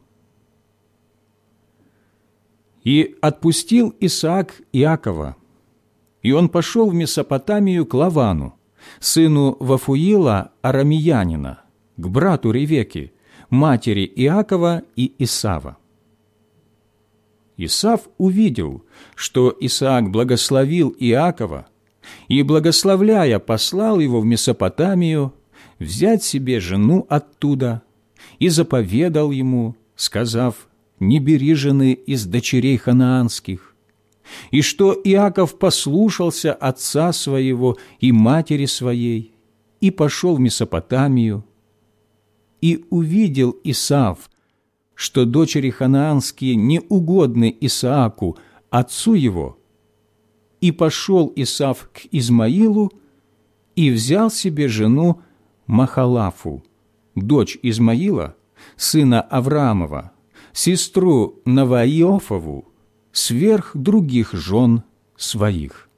A: И отпустил Исаак Иакова, и он пошел в Месопотамию к Лавану, сыну Вафуила Арамиянина, к брату Ревеки, матери Иакова и Исава. Исав увидел, что Исаак благословил Иакова, и, благословляя, послал его в Месопотамию взять себе жену оттуда и заповедал ему, сказав, «Не бери жены из дочерей ханаанских». И что Иаков послушался отца своего и матери своей, и пошел в Месопотамию, и увидел Исав, что дочери ханаанские не угодны Исааку, отцу его, и пошел Исав к Измаилу и взял себе жену Махалафу, дочь Измаила, сына Авраамова, сестру Наваиофову, сверх других жен своих.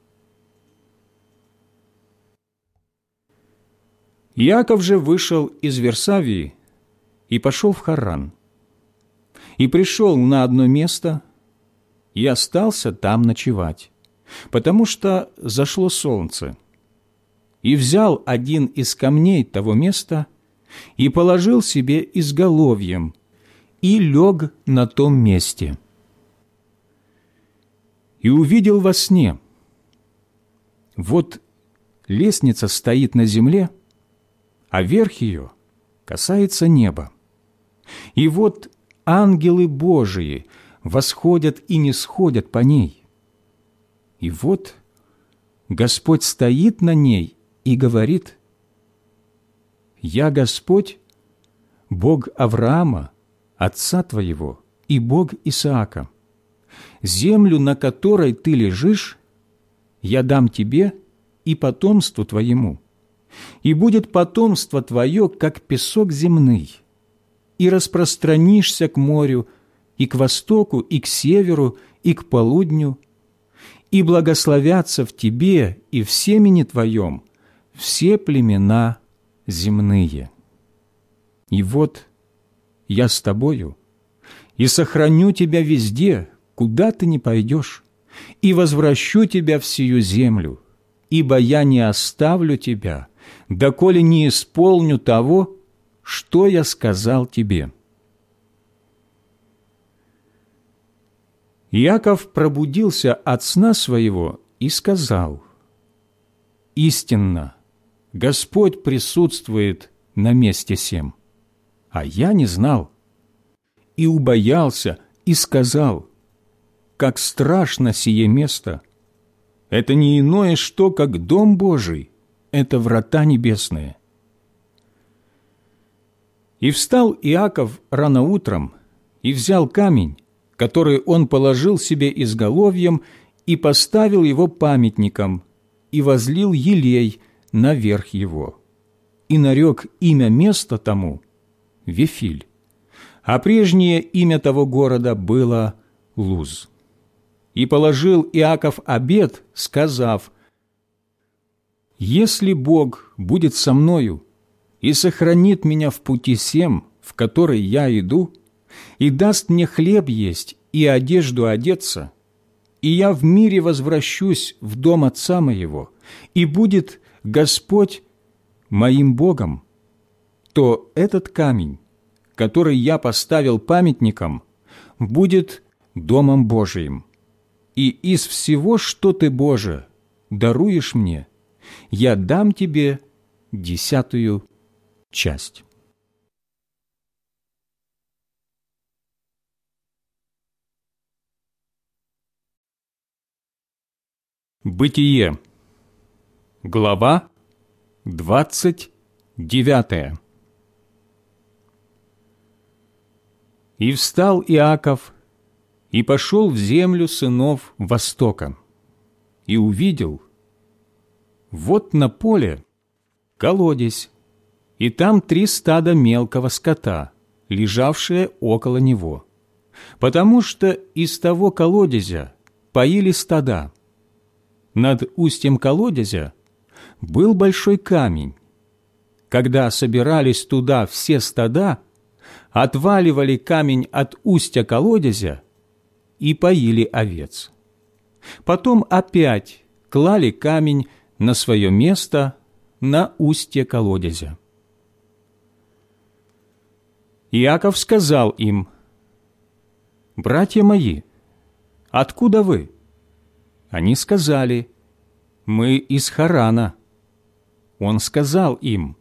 A: Яков же вышел из Версавии и пошел в Харран, и пришел на одно место и остался там ночевать потому что зашло солнце, и взял один из камней того места и положил себе изголовьем, и лег на том месте. И увидел во сне, вот лестница стоит на земле, а верх ее касается неба. И вот ангелы Божии восходят и не сходят по ней. И вот Господь стоит на ней и говорит, «Я Господь, Бог Авраама, отца твоего, и Бог Исаака. Землю, на которой ты лежишь, я дам тебе и потомству твоему, и будет потомство твое, как песок земный, и распространишься к морю, и к востоку, и к северу, и к полудню, и благословятся в тебе и в семени твоем все племена земные. И вот я с тобою, и сохраню тебя везде, куда ты не пойдешь, и возвращу тебя в сию землю, ибо я не оставлю тебя, доколе не исполню того, что я сказал тебе». Яков пробудился от сна своего и сказал, «Истинно, Господь присутствует на месте сем, а я не знал». И убоялся, и сказал, «Как страшно сие место! Это не иное что, как Дом Божий, – это врата небесные. И встал Иаков рано утром и взял камень, который он положил себе изголовьем, и поставил его памятником, и возлил елей наверх его, и нарек имя места тому Вифиль, а прежнее имя того города было Луз. И положил Иаков обед, сказав, «Если Бог будет со мною и сохранит меня в пути сем, в который я иду, и даст мне хлеб есть и одежду одеться, и я в мире возвращусь в дом Отца моего, и будет Господь моим Богом, то этот камень, который я поставил памятником, будет Домом Божиим. И из всего, что ты, Боже, даруешь мне, я дам тебе десятую часть». Бытие. Глава двадцать девятая. И встал Иаков, и пошел в землю сынов Востока, и увидел, вот на поле колодец, и там три стада мелкого скота, лежавшие около него, потому что из того колодезя поили стада. Над устьем колодезя был большой камень. Когда собирались туда все стада, отваливали камень от устья колодезя и поили овец. Потом опять клали камень на свое место на устье колодезя. Иаков сказал им, «Братья мои, откуда вы?» Они сказали, «Мы из Харана». Он сказал им,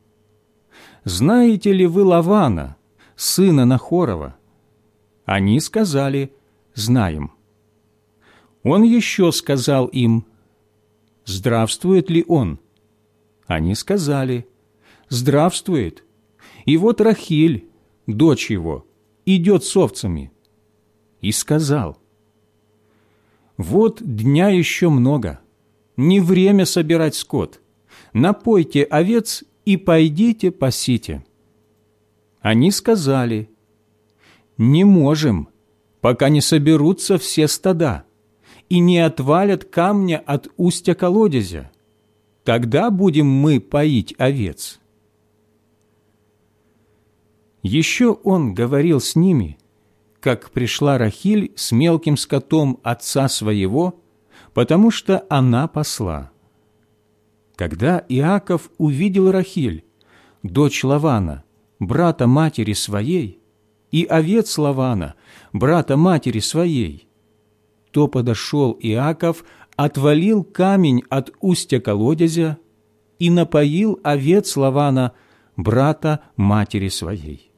A: «Знаете ли вы Лавана, сына Нахорова?» Они сказали, «Знаем». Он еще сказал им, «Здравствует ли он?» Они сказали, «Здравствует». И вот Рахиль, дочь его, идет с овцами. И сказал, вот дня еще много, не время собирать скот. Напойте овец и пойдите пасите». Они сказали, «Не можем, пока не соберутся все стада и не отвалят камня от устья колодезя. Тогда будем мы поить овец». Еще он говорил с ними, как пришла Рахиль с мелким скотом отца своего, потому что она посла. Когда Иаков увидел Рахиль, дочь Лавана, брата матери своей, и овец Лавана, брата матери своей, то подошел Иаков, отвалил камень от устья колодезя и напоил овец Лавана, брата матери своей.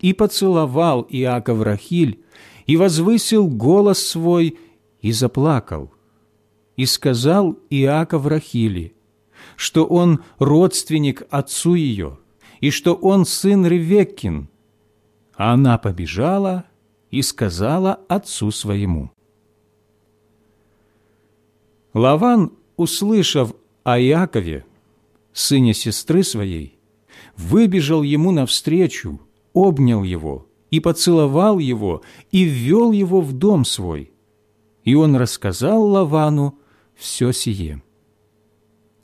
A: И поцеловал Иаков Рахиль, и возвысил голос свой, и заплакал. И сказал Иаков Рахили, что он родственник отцу ее, и что он сын Ревеккин. А она побежала и сказала отцу своему. Лаван, услышав о Иакове, сыне сестры своей, выбежал ему навстречу обнял его и поцеловал его и ввел его в дом свой. И он рассказал Лавану все сие.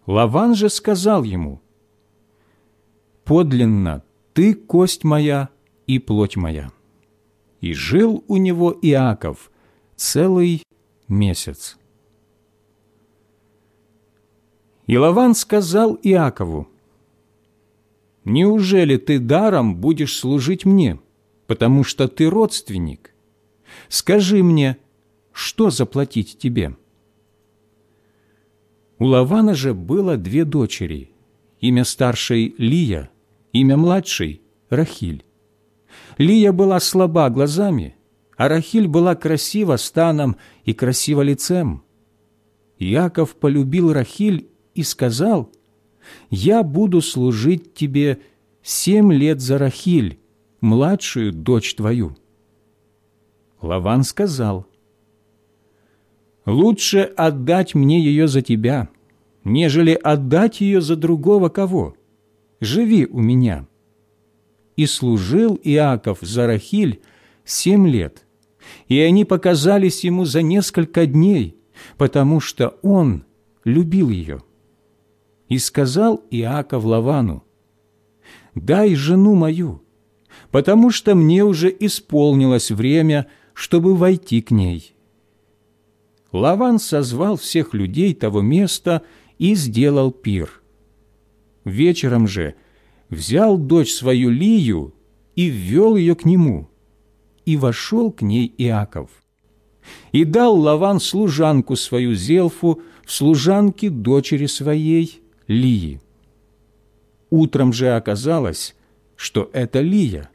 A: Лаван же сказал ему, «Подлинно ты кость моя и плоть моя». И жил у него Иаков целый месяц. И Лаван сказал Иакову, неужели ты даром будешь служить мне, потому что ты родственник? Скажи мне, что заплатить тебе?» У Лавана же было две дочери, имя старшей Лия, имя младшей Рахиль. Лия была слаба глазами, а Рахиль была красива станом и красива лицем. Яков полюбил Рахиль и сказал, я буду служить тебе семь лет за Рахиль, младшую дочь твою». Лаван сказал, «Лучше отдать мне ее за тебя, нежели отдать ее за другого кого. Живи у меня». И служил Иаков за Рахиль семь лет, и они показались ему за несколько дней, потому что он любил ее. И сказал Иаков Лавану, «Дай жену мою, потому что мне уже исполнилось время, чтобы войти к ней». Лаван созвал всех людей того места и сделал пир. Вечером же взял дочь свою Лию и ввел ее к нему, и вошел к ней Иаков. И дал Лаван служанку свою Зелфу в служанке дочери своей Лии. Утром же оказалось, что это Лия,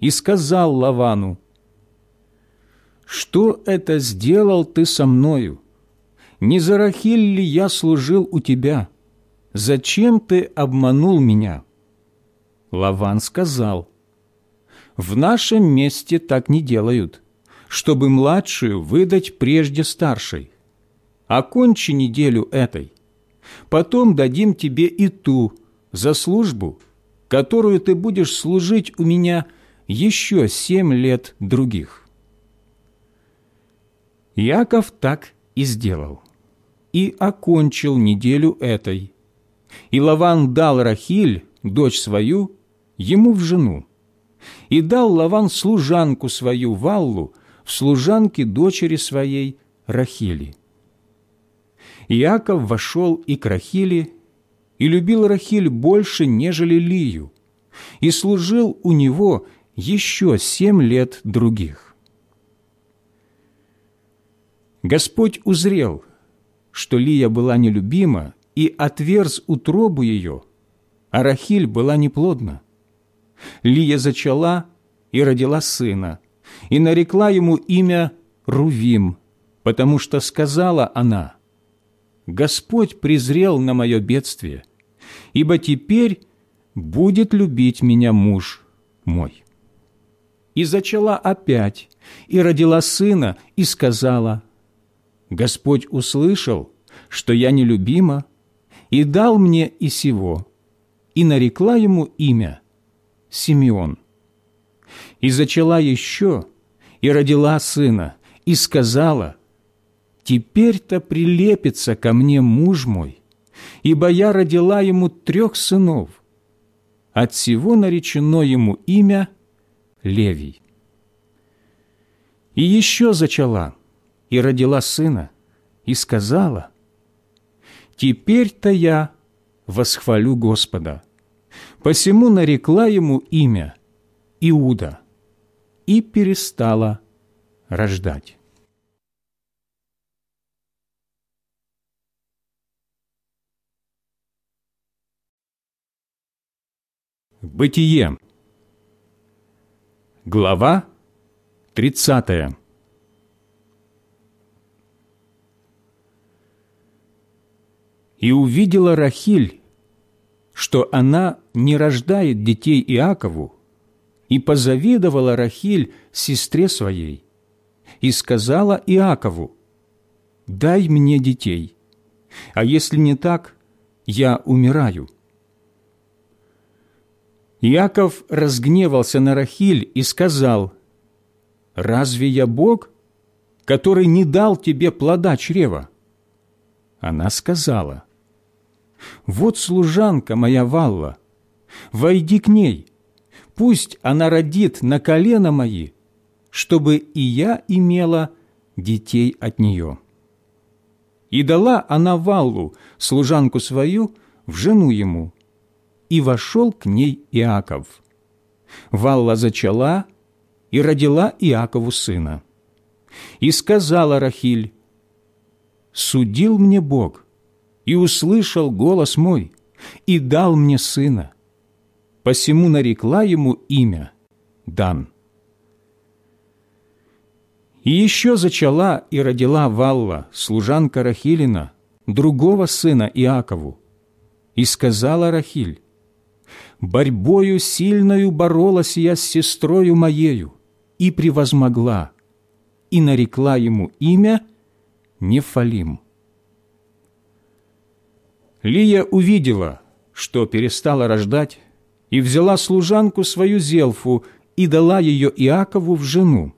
A: и сказал Лавану, «Что это сделал ты со мною? Не за Рахиль ли я служил у тебя? Зачем ты обманул меня?» Лаван сказал, «В нашем месте так не делают, чтобы младшую выдать прежде старшей. Окончи неделю этой, потом дадим тебе и ту за службу, которую ты будешь служить у меня еще семь лет других». Яков так и сделал, и окончил неделю этой. И Лаван дал Рахиль, дочь свою, ему в жену, и дал Лаван служанку свою Валлу в служанке дочери своей Рахили. Иаков вошел и к Рахили, и любил Рахиль больше, нежели Лию, и служил у него еще семь лет других. Господь узрел, что Лия была нелюбима, и отверз утробу ее, а Рахиль была неплодна. Лия зачала и родила сына, и нарекла ему имя Рувим, потому что сказала она, «Господь презрел на мое бедствие, ибо теперь будет любить меня муж мой». И зачала опять, и родила сына, и сказала, «Господь услышал, что я нелюбима, и дал мне и сего, и нарекла ему имя Симеон. И зачала еще, и родила сына, и сказала, «Теперь-то прилепится ко мне муж мой, ибо я родила ему трех сынов. От всего наречено ему имя Левий». И еще зачала, и родила сына, и сказала, «Теперь-то я восхвалю Господа» Посему нарекла ему имя Иуда и перестала рождать. Бытие. Глава 30. И увидела Рахиль, что она не рождает детей Иакову, и позавидовала Рахиль сестре своей, и сказала Иакову, «Дай мне детей, а если не так, я умираю». Иаков разгневался на Рахиль и сказал, «Разве я Бог, который не дал тебе плода чрева?» Она сказала, «Вот служанка моя Валла, войди к ней, пусть она родит на колено мои, чтобы и я имела детей от нее». И дала она Валлу, служанку свою, в жену ему, и вошел к ней Иаков. Валла зачала и родила Иакову сына. И сказала Рахиль, «Судил мне Бог, и услышал голос мой, и дал мне сына. Посему нарекла ему имя Дан. И еще зачала и родила Валла, служанка Рахилина, другого сына Иакову. И сказала Рахиль, «Борьбою сильною боролась я с сестрою моею и превозмогла, и нарекла ему имя Нефалим». Лия увидела, что перестала рождать, и взяла служанку свою Зелфу и дала ее Иакову в жену.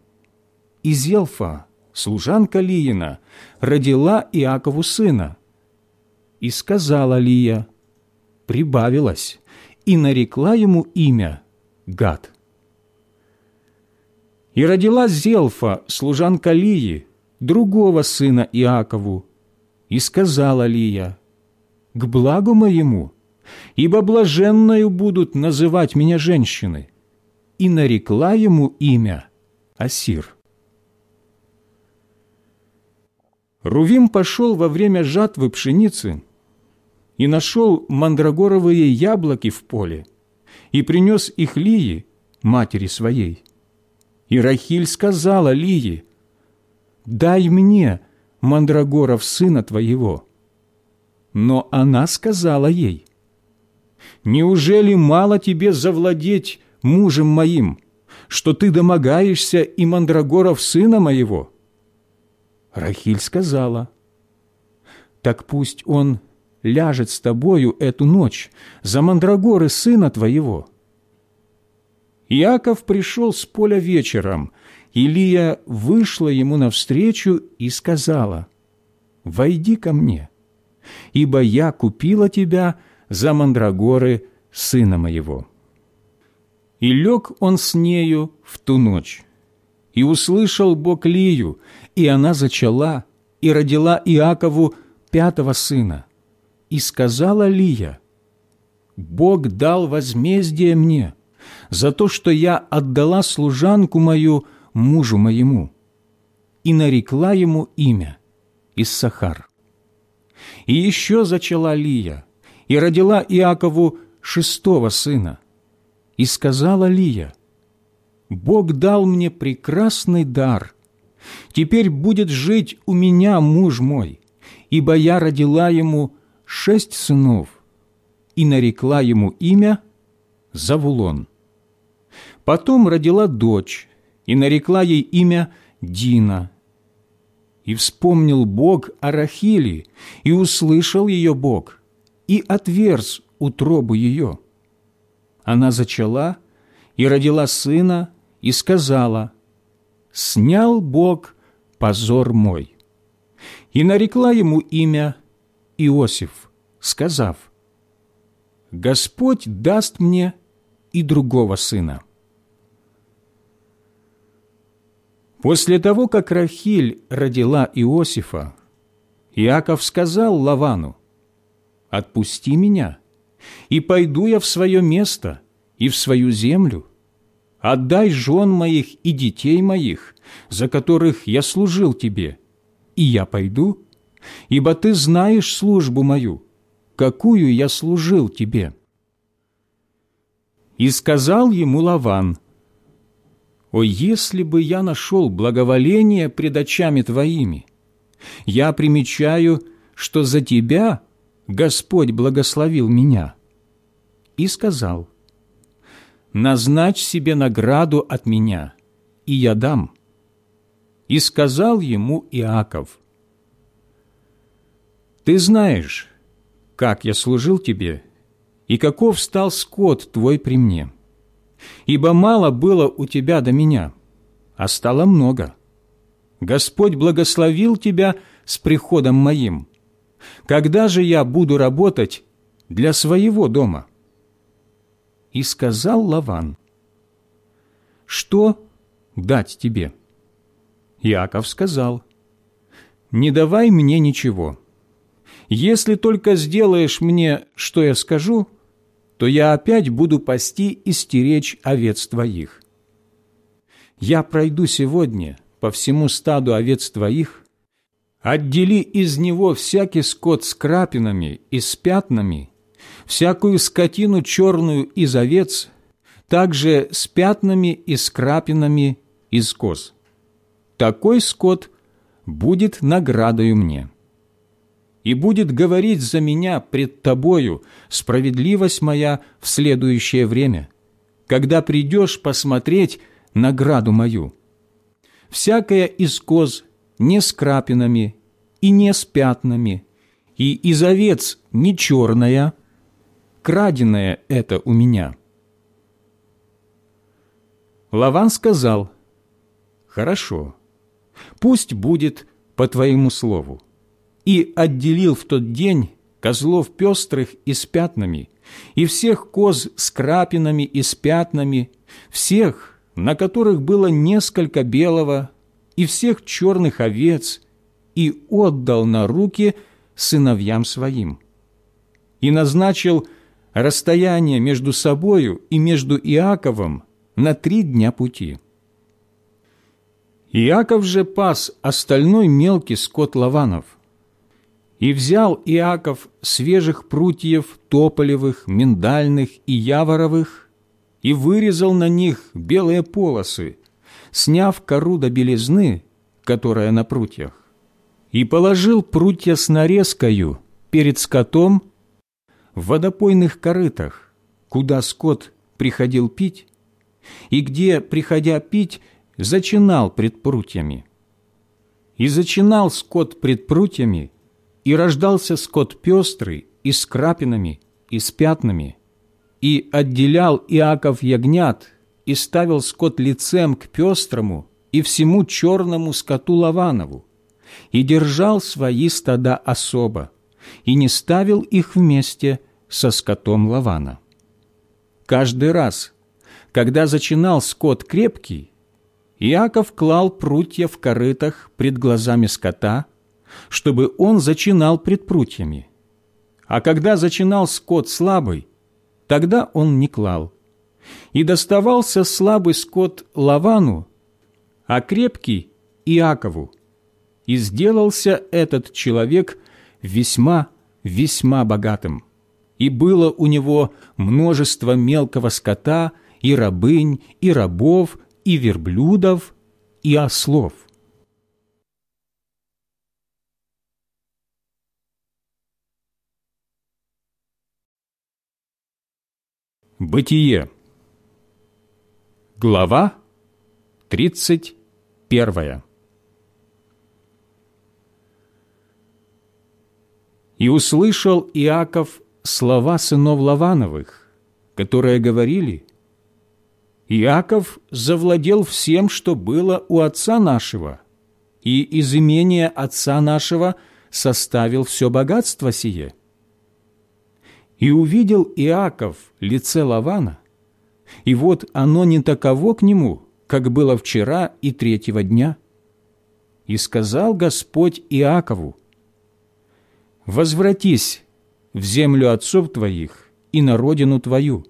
A: И Зелфа, служанка Лиина, родила Иакову сына. И сказала Лия, прибавилась, и нарекла ему имя Гад. И родила Зелфа, служанка Лии, другого сына Иакову, и сказала Лия, «К благу моему, ибо блаженною будут называть меня женщины» и нарекла ему имя Асир. Рувим пошел во время жатвы пшеницы и нашел мандрагоровые яблоки в поле и принес их Лии, матери своей. И Рахиль сказала Лии, «Дай мне, мандрагоров, сына твоего». Но она сказала ей, «Неужели мало тебе завладеть мужем моим, что ты домогаешься и мандрагоров сына моего?» Рахиль сказала, «Так пусть он ляжет с тобою эту ночь за мандрагоры сына твоего». Иаков пришел с поля вечером, Илия вышла ему навстречу и сказала, «Войди ко мне, ибо я купила тебя за мандрагоры сына моего». И лег он с нею в ту ночь. И услышал Бог Лию, и она зачала, и родила Иакову пятого сына. И сказала Лия, «Бог дал возмездие мне за то, что я отдала служанку мою мужу моему». И нарекла ему имя Иссахар. И еще зачала Лия, и родила Иакову шестого сына, и сказала Лия, «Бог дал мне прекрасный дар. Теперь будет жить у меня муж мой, ибо я родила ему шесть сынов и нарекла ему имя Завулон. Потом родила дочь и нарекла ей имя Дина. И вспомнил Бог о Рахиле, и услышал ее Бог, и отверз утробу ее она зачала и родила сына, и сказала, «Снял Бог позор мой». И нарекла ему имя Иосиф, сказав, «Господь даст мне и другого сына». После того, как Рахиль родила Иосифа, Иаков сказал Лавану, «Отпусти меня, и пойду я в свое место и в свою землю. Отдай жен моих и детей моих, за которых я служил тебе, и я пойду, ибо ты знаешь службу мою, какую я служил тебе». И сказал ему Лаван, «О, если бы я нашел благоволение пред очами твоими! Я примечаю, что за тебя – Господь благословил меня и сказал, «Назначь себе награду от меня, и я дам». И сказал ему Иаков, «Ты знаешь, как я служил тебе, и каков стал скот твой при мне. Ибо мало было у тебя до меня, а стало много. Господь благословил тебя с приходом моим» когда же я буду работать для своего дома?» И сказал Лаван, «Что дать тебе?» Иаков сказал, «Не давай мне ничего. Если только сделаешь мне, что я скажу, то я опять буду пасти и стеречь овец твоих. Я пройду сегодня по всему стаду овец твоих Отдели из него всякий скот с крапинами и с пятнами, всякую скотину черную из овец, также с пятнами и с крапинами из коз. Такой скот будет наградою мне». И будет говорить за меня пред тобою справедливость моя в следующее время, когда придешь посмотреть награду мою. Всякая из коз не с крапинами и не с пятнами, и из овец не черная, краденое это у меня». Лаван сказал, «Хорошо, пусть будет по твоему слову». И отделил в тот день козлов пестрых и с пятнами, и всех коз с крапинами и с пятнами, всех, на которых было несколько белого, и всех черных овец, и отдал на руки сыновьям своим. И назначил расстояние между собою и между Иаковом на три дня пути. Иаков же пас остальной мелкий скот Лаванов. И взял Иаков свежих прутьев тополевых, миндальных и яворовых и вырезал на них белые полосы, сняв кору до белизны, которая на прутьях, и положил прутья с нарезкою перед скотом в водопойных корытах, куда скот приходил пить, и где, приходя пить, зачинал пред прутьями. И зачинал скот пред прутьями, и рождался скот пестрый, и с крапинами, и с пятнами, и отделял Иаков ягнят, и ставил скот лицем к пестрому и всему черному скоту Лаванову, и держал свои стада особо, и не ставил их вместе со скотом Лавана. Каждый раз, когда зачинал скот крепкий, Иаков клал прутья в корытах пред глазами скота, чтобы он зачинал пред прутьями. А когда зачинал скот слабый, тогда он не клал. И доставался слабый скот Лавану, а крепкий – Иакову. И сделался этот человек весьма, весьма богатым. И было у него множество мелкого скота – и рабынь, и рабов, и верблюдов, и ослов. Бытие. Глава тридцать первая. И услышал Иаков слова сынов Лавановых, которые говорили, Иаков завладел всем, что было у отца нашего, и из имения отца нашего составил все богатство сие. И увидел Иаков лице Лавана, и вот оно не таково к нему, как было вчера и третьего дня. И сказал Господь Иакову, «Возвратись в землю отцов твоих и на родину твою,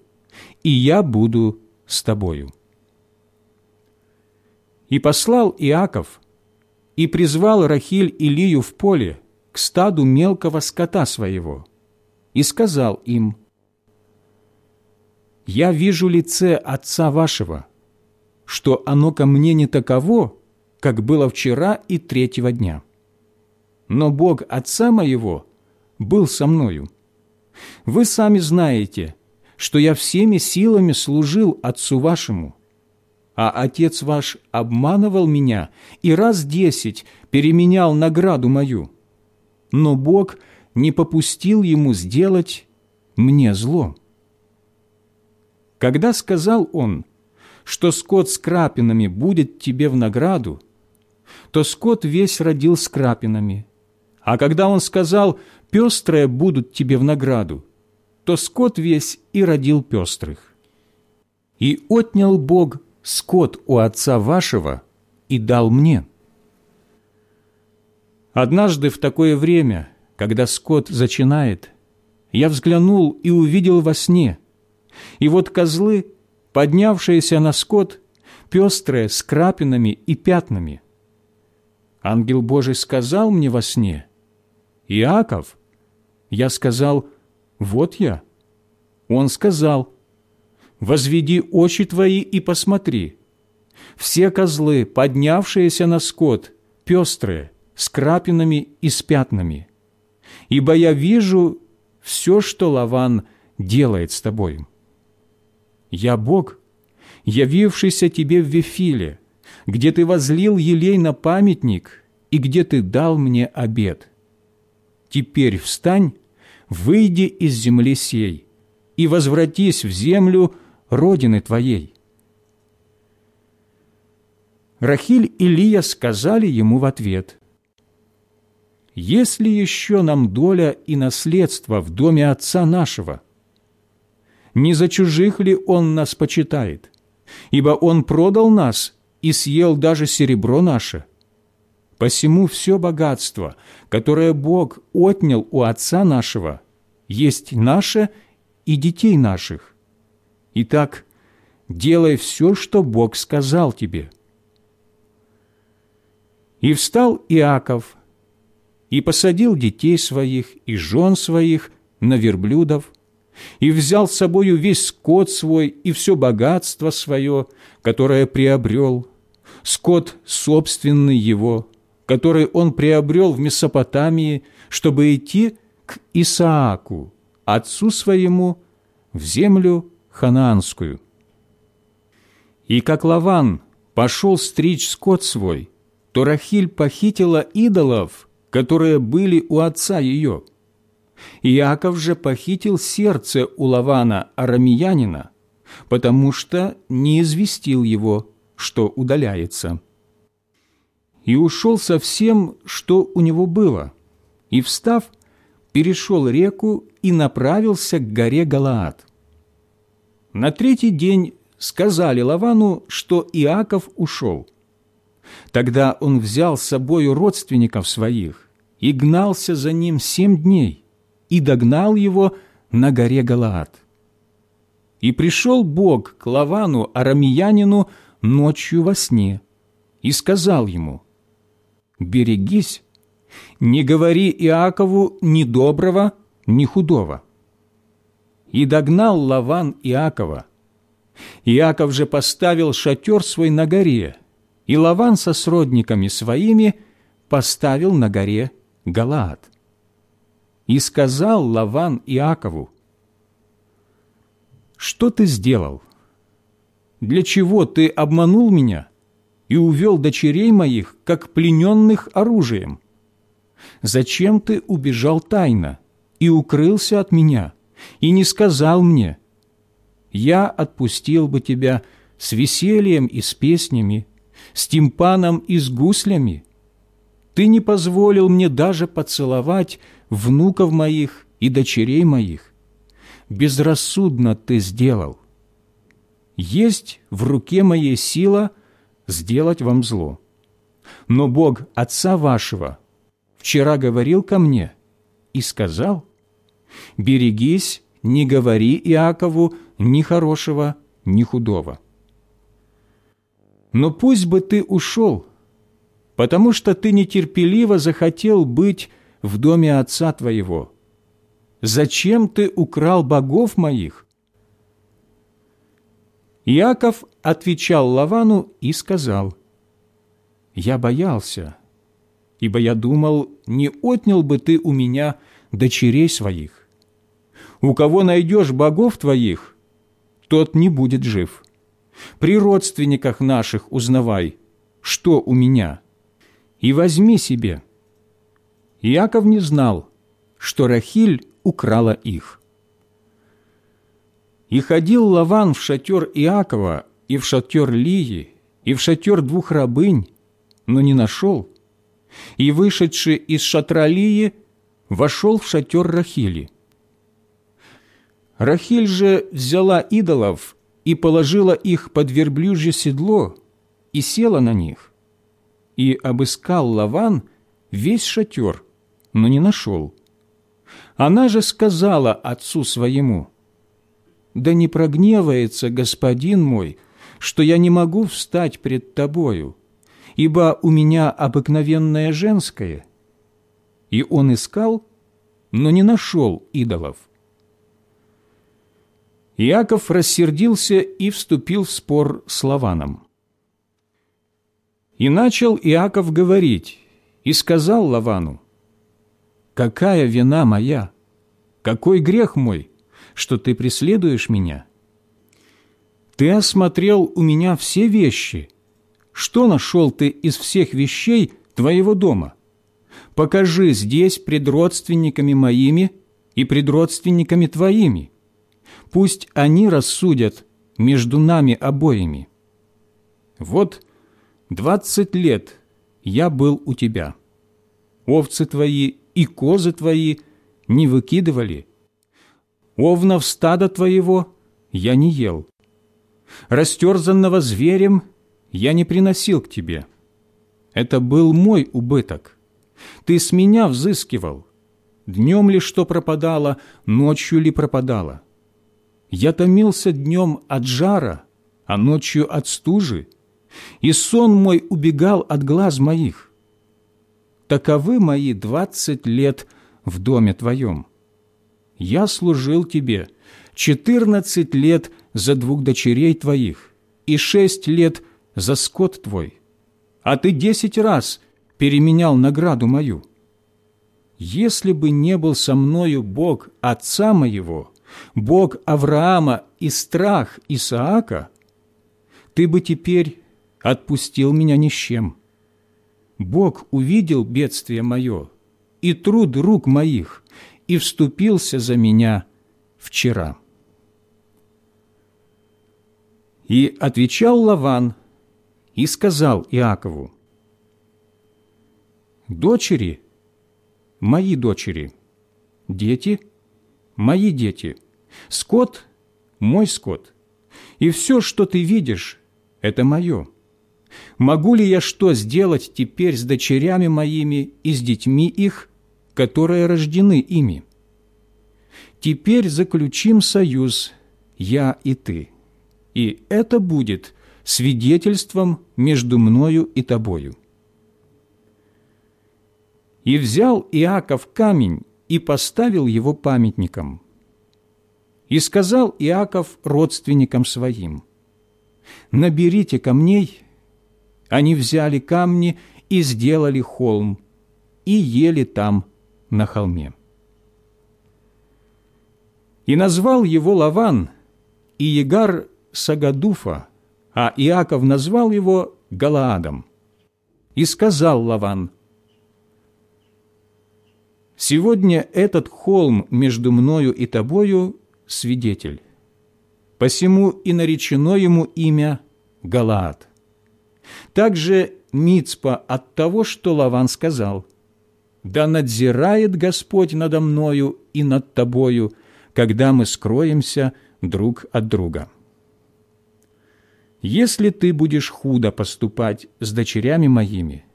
A: и я буду с тобою». И послал Иаков, и призвал Рахиль и Лию в поле к стаду мелкого скота своего, и сказал им, «Я вижу лице отца вашего, что оно ко мне не таково, как было вчера и третьего дня. Но Бог отца моего был со мною. Вы сами знаете, что я всеми силами служил отцу вашему, а отец ваш обманывал меня и раз десять переменял награду мою. Но Бог не попустил ему сделать мне зло. Когда сказал он, что скот с крапинами будет тебе в награду, то скот весь родил с крапинами. А когда он сказал, пестрые будут тебе в награду, то скот весь и родил пестрых. И отнял Бог скот у отца вашего и дал мне. Однажды в такое время, когда скот зачинает, я взглянул и увидел во сне, и вот козлы, поднявшиеся на скот, пестрые с крапинами и пятнами. Ангел Божий сказал мне во сне, «Иаков». Я сказал, «Вот я». Он сказал, «Возведи очи твои и посмотри. Все козлы, поднявшиеся на скот, пестрые, с крапинами и с пятнами. Ибо я вижу все, что Лаван делает с тобою. Я Бог, явившийся тебе в Вифиле, где ты возлил елей на памятник и где ты дал мне обед. Теперь встань, выйди из земли сей и возвратись в землю родины твоей». Рахиль и Лия сказали ему в ответ, «Есть ли еще нам доля и наследство в доме отца нашего? Не за чужих ли он нас почитает? Ибо он продал нас и съел даже серебро наше. Посему все богатство, которое Бог отнял у отца нашего, есть наше и детей наших. Итак, делай все, что Бог сказал тебе». И встал Иаков, и посадил детей своих и жен своих на верблюдов, и взял с собою весь скот свой и все богатство свое, которое приобрел, скот собственный его, который он приобрел в Месопотамии, чтобы идти к Исааку, отцу своему, в землю ханаанскую. И как Лаван пошел стричь скот свой – то Рахиль похитила идолов, которые были у отца ее. Иаков же похитил сердце у Лавана арамиянина, потому что не известил его, что удаляется. И ушел со всем, что у него было, и, встав, перешел реку и направился к горе Галаад. На третий день сказали Лавану, что Иаков ушел – Тогда он взял с собою родственников своих и гнался за ним семь дней и догнал его на горе Галаад. И пришел Бог к Лавану, арамиянину, ночью во сне и сказал ему, «Берегись, не говори Иакову ни доброго, ни худого». И догнал Лаван Иакова. Иаков же поставил шатер свой на горе – и Лаван со сродниками своими поставил на горе Галаад. И сказал Лаван Иакову, «Что ты сделал? Для чего ты обманул меня и увел дочерей моих, как плененных оружием? Зачем ты убежал тайно и укрылся от меня, и не сказал мне, «Я отпустил бы тебя с весельем и с песнями, с тимпаном и с гуслями. Ты не позволил мне даже поцеловать внуков моих и дочерей моих. Безрассудно ты сделал. Есть в руке моей сила сделать вам зло. Но Бог Отца вашего вчера говорил ко мне и сказал, «Берегись, не говори Иакову ни хорошего, ни худого» но пусть бы ты ушел, потому что ты нетерпеливо захотел быть в доме отца твоего. Зачем ты украл богов моих?» Иаков отвечал Лавану и сказал, «Я боялся, ибо я думал, не отнял бы ты у меня дочерей своих. У кого найдешь богов твоих, тот не будет жив». При родственниках наших узнавай, что у меня, и возьми себе». Иаков не знал, что Рахиль украла их. И ходил Лаван в шатер Иакова, и в шатер Лии, и в шатер двух рабынь, но не нашел. И, вышедший из шатра Лии, вошел в шатер Рахили. Рахиль же взяла идолов и положила их под верблюжье седло и села на них. И обыскал Лаван весь шатер, но не нашел. Она же сказала отцу своему, «Да не прогневается господин мой, что я не могу встать пред тобою, ибо у меня обыкновенное женское». И он искал, но не нашел идолов. Иаков рассердился и вступил в спор с Лаваном. И начал Иаков говорить, и сказал Лавану, какая вина моя? Какой грех мой, что ты преследуешь меня? Ты осмотрел у меня все вещи. Что нашел ты из всех вещей твоего дома? Покажи здесь пред родственниками моими и пред родственниками твоими. Пусть они рассудят между нами обоими. Вот двадцать лет я был у тебя. Овцы твои и козы твои не выкидывали. Овнов стада твоего я не ел. Растерзанного зверем я не приносил к тебе. Это был мой убыток. Ты с меня взыскивал. Днем ли что пропадало, ночью ли пропадало. Я томился днем от жара, а ночью от стужи, и сон мой убегал от глаз моих. Таковы мои двадцать лет в доме Твоем. Я служил Тебе четырнадцать лет за двух дочерей Твоих и шесть лет за скот Твой, а Ты десять раз переменял награду мою. Если бы не был со мною Бог Отца моего, Бог Авраама и страх Исаака, Ты бы теперь отпустил меня ни с чем. Бог увидел бедствие мое и труд рук моих и вступился за меня вчера». И отвечал Лаван и сказал Иакову, «Дочери – мои дочери, дети – мои дети, скот – мой скот, и все, что ты видишь, это мое. Могу ли я что сделать теперь с дочерями моими и с детьми их, которые рождены ими? Теперь заключим союз, я и ты» и это будет свидетельством между мною и тобою». И взял Иаков камень и поставил его памятником. И сказал Иаков родственникам своим, «Наберите камней». Они взяли камни и сделали холм, и ели там на холме. И назвал его Лаван, и Егар Сагадуфа, а Иаков назвал его Галаадом. И сказал Лаван, «Сегодня этот холм между мною и тобою свидетель, посему и наречено ему имя Галаад. Также Мицпа от того, что Лаван сказал, «Да надзирает Господь надо мною и над тобою, когда мы скроемся друг от друга». Если ты будешь худо поступать с дочерями моими,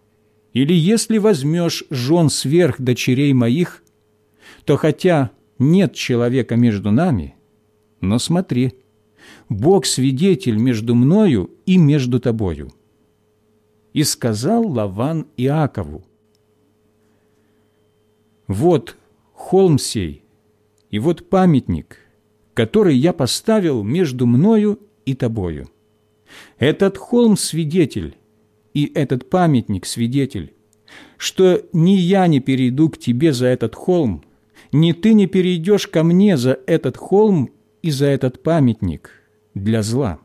A: или если возьмешь жен сверх дочерей моих, то хотя нет человека между нами, но смотри, Бог свидетель между мною и между тобою». И сказал Лаван Иакову, «Вот холм сей, и вот памятник, который я поставил между мною и тобою. Этот холм свидетель, и этот памятник свидетель, что ни я не перейду к тебе за этот холм, ни ты не перейдешь ко мне за этот холм и за этот памятник для зла.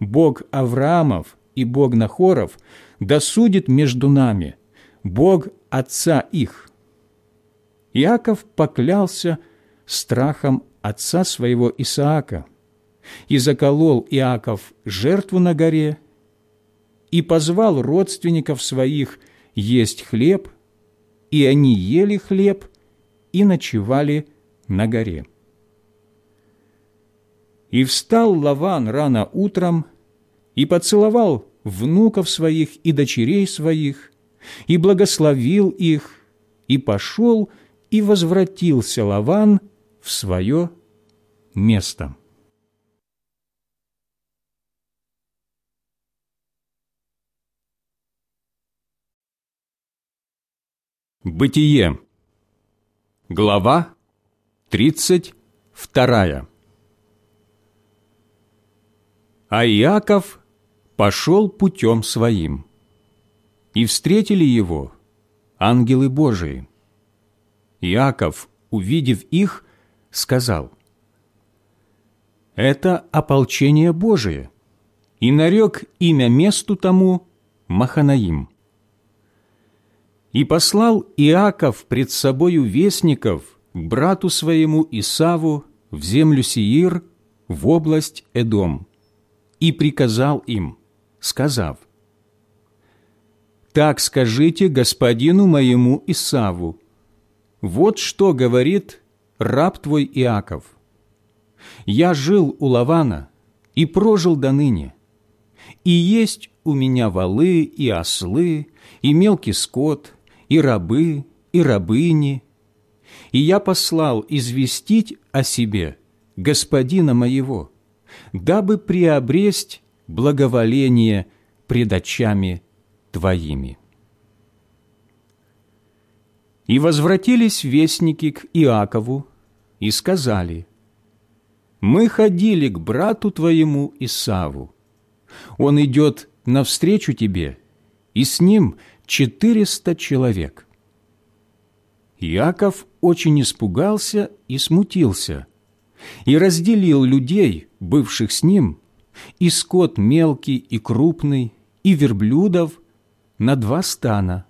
A: Бог Авраамов и Бог Нахоров досудит между нами, Бог Отца их». Иаков поклялся страхом отца своего Исаака – и заколол Иаков жертву на горе, и позвал родственников своих есть хлеб, и они ели хлеб и ночевали на горе. И встал Лаван рано утром и поцеловал внуков своих и дочерей своих, и благословил их, и пошел, и возвратился Лаван в свое место. Бытие. Глава 32. А Иаков пошел путем своим, и встретили его ангелы Божии, Иаков, увидев их, сказал, «Это ополчение Божие», и нарек имя месту тому Маханаим. И послал Иаков пред собою вестников к брату своему Исаву в землю Сиир, в область Эдом, и приказал им, сказав, «Так скажите господину моему Исаву, вот что говорит раб твой Иаков. Я жил у Лавана и прожил до ныне, и есть у меня валы и ослы, и мелкий скот, и рабы, и рабыни. И я послал известить о себе господина моего, дабы приобресть благоволение пред очами твоими. И возвратились вестники к Иакову и сказали, «Мы ходили к брату твоему Исаву. Он идет навстречу тебе, и с ним четыреста человек». Иаков очень испугался и смутился, и разделил людей, бывших с ним, и скот мелкий и крупный, и верблюдов на два стана,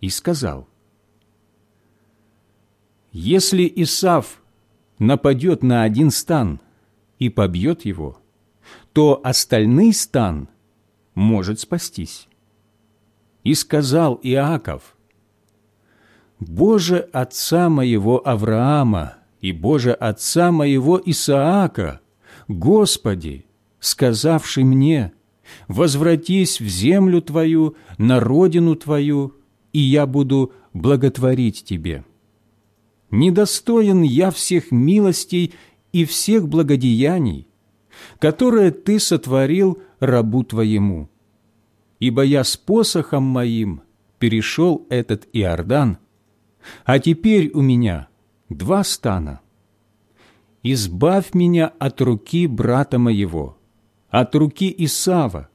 A: и сказал, «Если Исав нападет на один стан и побьет его, то остальный стан может спастись». И сказал Иаков, «Боже отца моего Авраама и Боже отца моего Исаака, Господи, сказавший мне, возвратись в землю Твою, на родину Твою, и я буду благотворить Тебе. Недостоин я всех милостей и всех благодеяний, которые Ты сотворил рабу Твоему. Ибо я с посохом моим перешел этот Иордан, а теперь у меня два стана. Избавь меня от руки брата моего, от руки Исава,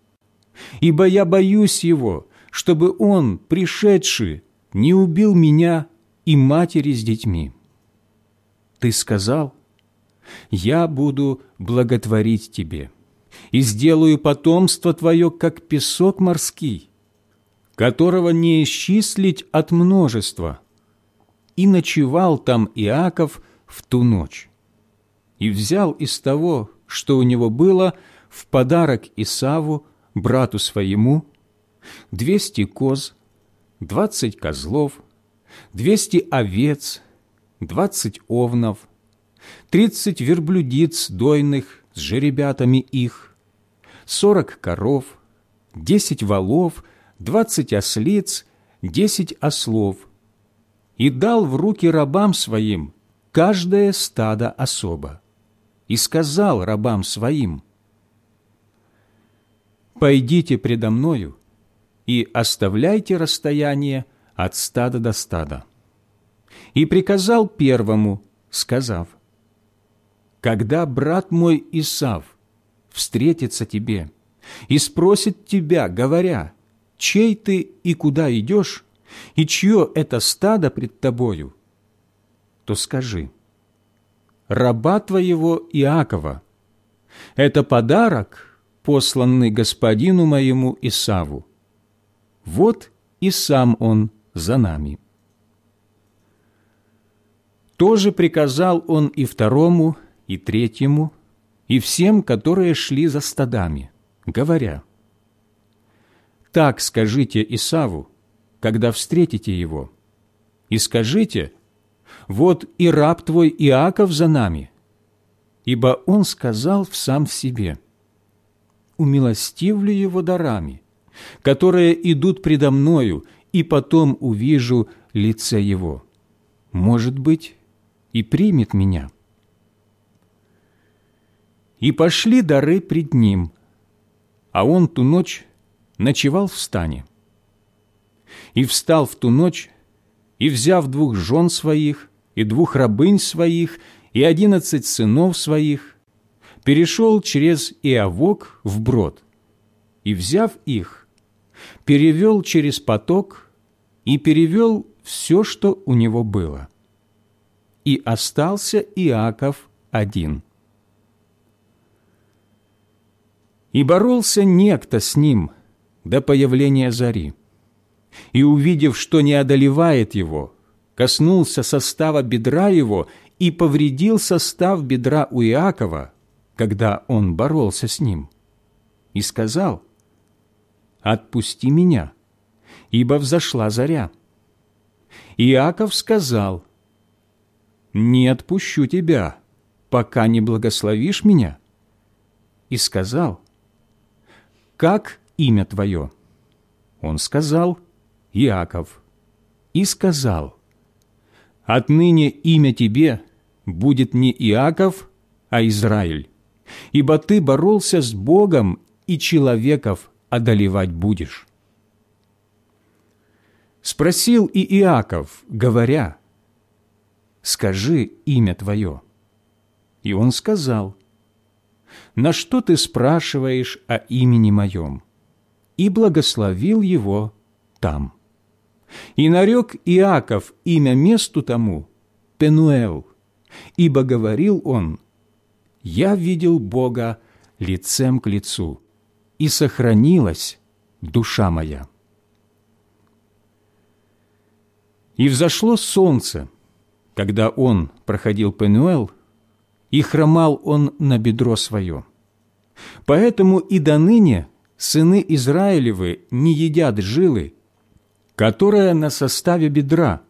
A: ибо я боюсь его, чтобы он, пришедший, не убил меня и матери с детьми. Ты сказал, я буду благотворить тебе и сделаю потомство твое, как песок морский, которого не исчислить от множества. И ночевал там Иаков в ту ночь, и взял из того, что у него было, в подарок Исаву, брату своему, двести коз, двадцать козлов, двести овец, двадцать овнов, тридцать верблюдиц дойных с жеребятами их, сорок коров, десять валов, двадцать ослиц, десять ослов, и дал в руки рабам своим каждое стадо особо, и сказал рабам своим, «Пойдите предо мною и оставляйте расстояние от стада до стада». И приказал первому, сказав, «Когда брат мой Исав встретится тебе и спросит тебя, говоря, чей ты и куда идешь, и чье это стадо пред тобою, то скажи, раба твоего Иакова, это подарок, посланный господину моему Исаву. Вот и сам он за нами. Тоже приказал он и второму, и третьему, и всем, которые шли за стадами, говоря, «Так скажите Исаву, когда встретите его, и скажите, вот и раб твой Иаков за нами, ибо он сказал в сам в себе, умилостивлю его дарами, которые идут предо мною, и потом увижу лице его. Может быть, и примет меня» и пошли дары пред ним, а он ту ночь ночевал в стане. И встал в ту ночь, и, взяв двух жен своих, и двух рабынь своих, и одиннадцать сынов своих, перешел через Иовок в брод, и, взяв их, перевел через поток и перевел все, что у него было. и остался Иаков один. И боролся некто с ним до появления зари. И, увидев, что не одолевает его, коснулся состава бедра его и повредил состав бедра у Иакова, когда он боролся с ним, и сказал, «Отпусти меня, ибо взошла заря». Иаков сказал, «Не отпущу тебя, пока не благословишь меня». И сказал, «Как имя твое?» Он сказал, «Иаков». И сказал, «Отныне имя тебе будет не Иаков, а Израиль, ибо ты боролся с Богом и человеков одолевать будешь». Спросил и Иаков, говоря, «Скажи имя твое». И он сказал, «На что ты спрашиваешь о имени моем?» И благословил его там. И нарек Иаков имя месту тому Пенуэл, ибо говорил он, «Я видел Бога лицем к лицу, и сохранилась душа моя». И взошло солнце, когда он проходил Пенуэл, и хромал он на бедро свое. Поэтому и до ныне сыны Израилевы не едят жилы, которая на составе бедра,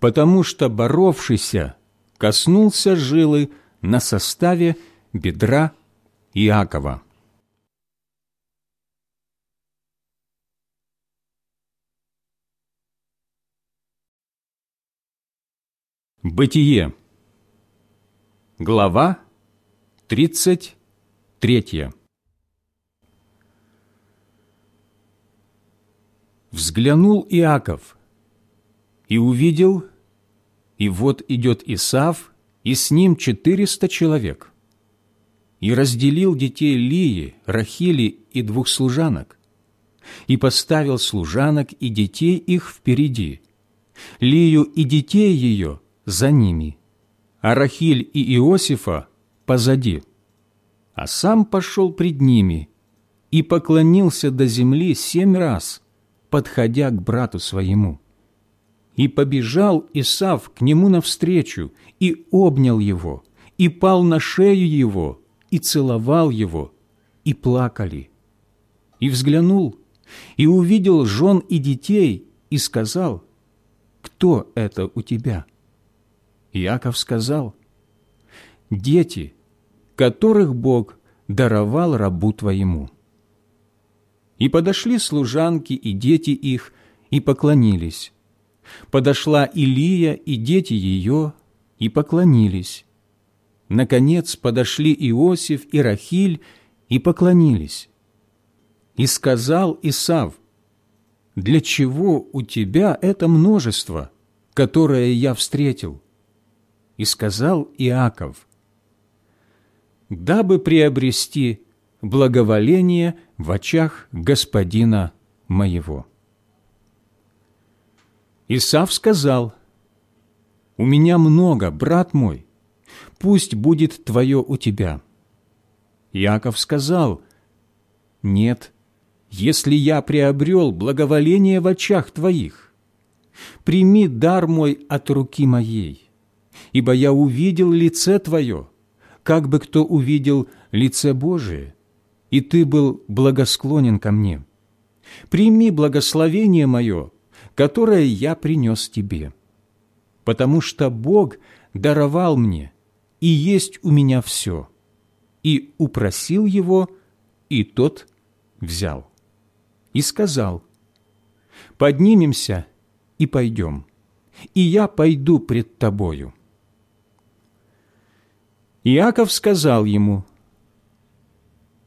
A: потому что боровшийся коснулся жилы на составе бедра Иакова. Бытие. Глава 33. Взглянул Иаков и увидел, и вот идет Исав, и с ним четыреста человек. И разделил детей Лии, Рахили и двух служанок, и поставил служанок и детей их впереди, Лию и детей ее – за ними, а Рахиль и Иосифа позади. А сам пошел пред ними и поклонился до земли семь раз, подходя к брату своему. И побежал Исав к нему навстречу, и обнял его, и пал на шею его, и целовал его, и плакали. И взглянул, и увидел жен и детей, и сказал, «Кто это у тебя?» Иаков сказал, «Дети, которых Бог даровал рабу твоему». И подошли служанки и дети их, и поклонились. Подошла Илия и дети ее, и поклонились. Наконец подошли Иосиф и Рахиль, и поклонились. И сказал Исав, «Для чего у тебя это множество, которое я встретил?» И сказал Иаков, «Дабы приобрести благоволение в очах господина моего». Исав сказал, «У меня много, брат мой, пусть будет твое у тебя». Иаков сказал, «Нет, если я приобрел благоволение в очах твоих, прими дар мой от руки моей, ибо я увидел лице Твое, как бы кто увидел лице Божие, и Ты был благосклонен ко мне. Прими благословение мое, которое я принес Тебе, потому что Бог даровал мне, и есть у меня все, и упросил Его, и тот взял. И сказал, «Поднимемся и пойдем, и я пойду пред Тобою». Иаков сказал ему,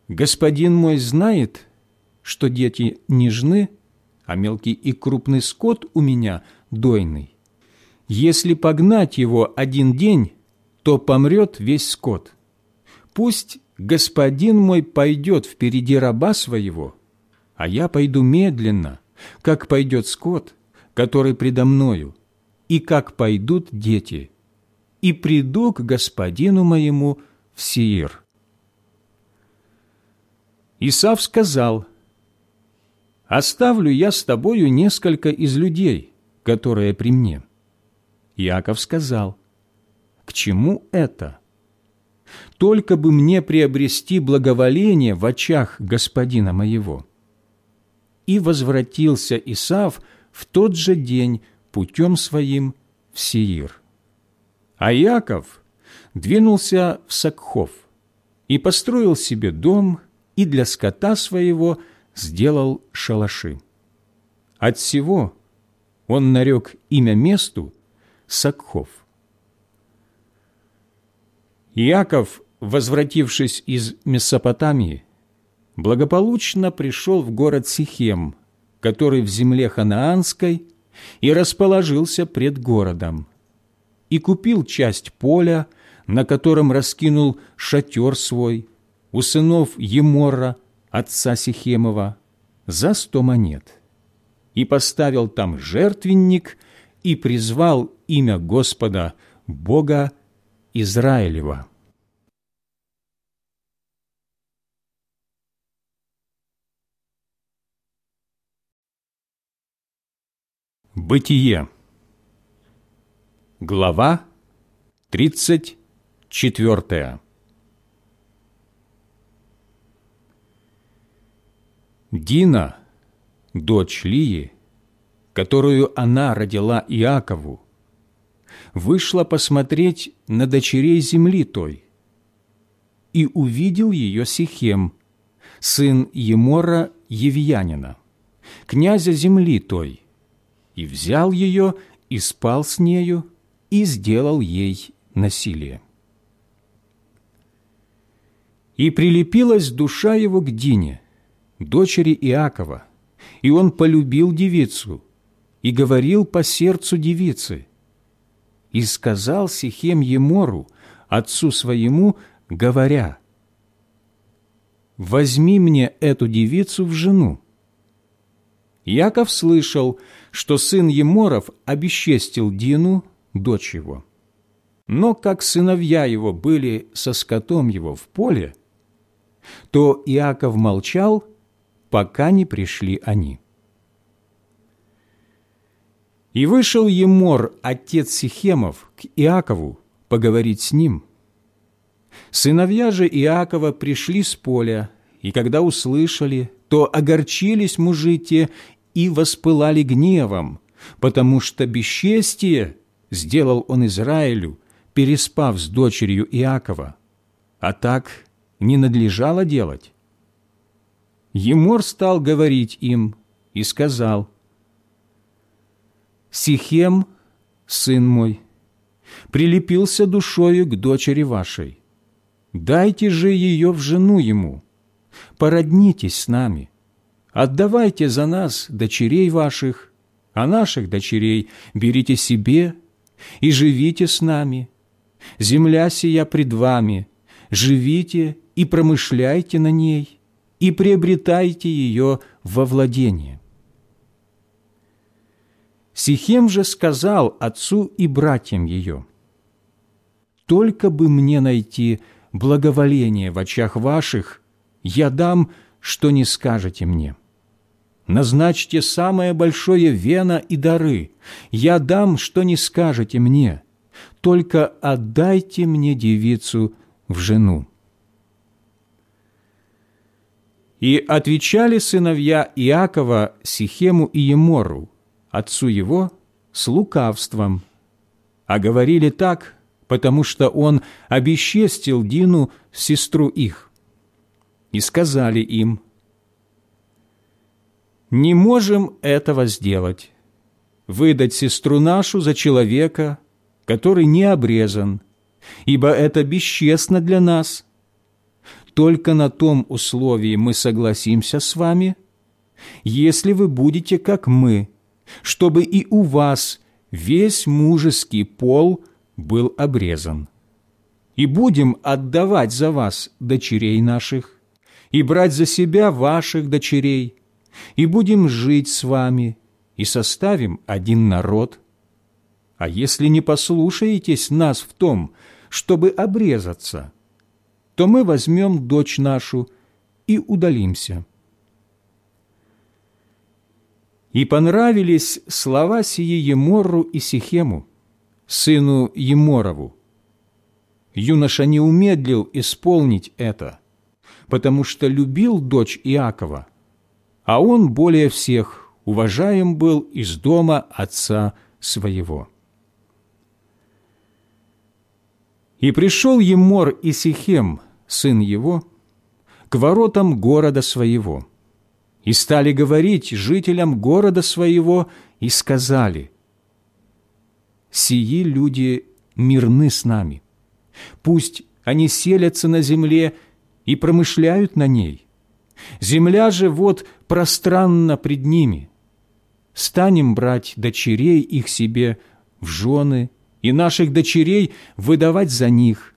A: «Господин мой знает, что дети нежны, а мелкий и крупный скот у меня дойный. Если погнать его один день, то помрет весь скот. Пусть господин мой пойдет впереди раба своего, а я пойду медленно, как пойдет скот, который предо мною, и как пойдут дети. и приду к господину моему в Сиир». Исав сказал, «Оставлю я с тобою несколько из людей, которые при мне». Яков сказал, «К чему это? Только бы мне приобрести благоволение в очах господина моего». И возвратился Исав в тот же день путем своим в Сиир. А Яков двинулся в Сакхов и построил себе дом и для скота своего сделал шалаши. От всего он нарек имя месту Сакхов. Иаков, возвратившись из Месопотамии, благополучно пришел в город Сихем, который в земле ханаанской, и расположился пред городом, и купил часть поля, на котором раскинул шатер свой, у сынов Емора, отца Сихемова, за сто монет, и поставил там жертвенник и призвал имя Господа, Бога Израилева. Бытие. Глава тридцать четвертая. Дина, дочь Лии, которую она родила Иакову, вышла посмотреть на дочерей земли той, и увидел ее Сихем, сын Емора Евьянина, князя земли той, и взял ее, и спал с нею, и сделал ей насилие. И прилепилась душа его к Дине – дочери Иакова, и он полюбил девицу и говорил по сердцу девицы. И сказал Сихем Емору, отцу своему, говоря, «Возьми мне эту девицу в жену». Яков слышал, что сын Еморов обесчестил Дину, дочь его. Но как сыновья его были со скотом его в поле, то Иаков молчал пока не пришли они. И вышел Емор, отец Сихемов, к Иакову поговорить с ним. Сыновья же Иакова пришли с поля, и когда услышали, то огорчились мужи те и воспылали гневом, потому что бесчестие сделал он Израилю, переспав с дочерью Иакова, а так не надлежало делать. Емор стал говорить им и сказал, «Сихем, сын мой, прилепился душою к дочери вашей. Дайте же ее в жену ему, породнитесь с нами, отдавайте за нас дочерей ваших, а наших дочерей берите себе и живите с нами. Земля сия пред вами, живите и промышляйте на ней» и приобретайте ее во владение». Сихем же сказал отцу и братьям ее, «Только бы мне найти благоволение в очах ваших, я дам, что не скажете мне. Назначьте самое большое вено и дары, я дам, что не скажете мне, только отдайте мне девицу в жену». И отвечали сыновья Иакова Сихему и Емору, отцу его, с лукавством, а говорили так, потому что он обесчестил Дину, сестру их. И сказали им, «Не можем этого сделать, выдать сестру нашу за человека, который не обрезан, ибо это бесчестно для нас» только на том условии мы согласимся с вами, если вы будете как мы, чтобы и у вас весь мужеский пол был обрезан. И будем отдавать за вас дочерей наших, и брать за себя ваших дочерей, и будем жить с вами, и составим один народ. А если не послушаетесь нас в том, чтобы обрезаться, то мы возьмем дочь нашу и удалимся». И понравились слова сии Еморру и Сихему, сыну Еморову. Юноша не умедлил исполнить это, потому что любил дочь Иакова, а он более всех уважаем был из дома отца своего. И пришел Емор и Сихем, сын его, к воротам города своего, и стали говорить жителям города своего, и сказали, «Сии люди мирны с нами, пусть они селятся на земле и промышляют на ней. Земля же вот пространна пред ними. Станем брать дочерей их себе в жены и наших дочерей выдавать за них.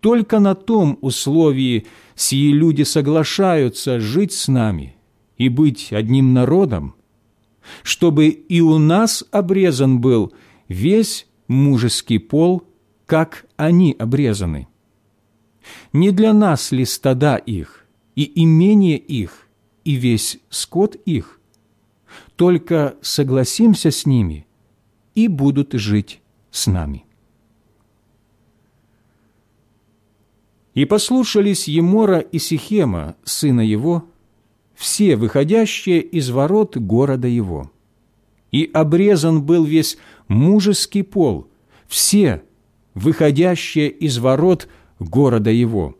A: Только на том условии сии люди соглашаются жить с нами и быть одним народом, чтобы и у нас обрезан был весь мужеский пол, как они обрезаны. Не для нас ли стада их, и имение их, и весь скот их? Только согласимся с ними, и будут жить с нами. И послушались Емора и Сихема, сына его, все выходящие из ворот города его. И обрезан был весь мужеский пол, все выходящие из ворот города его.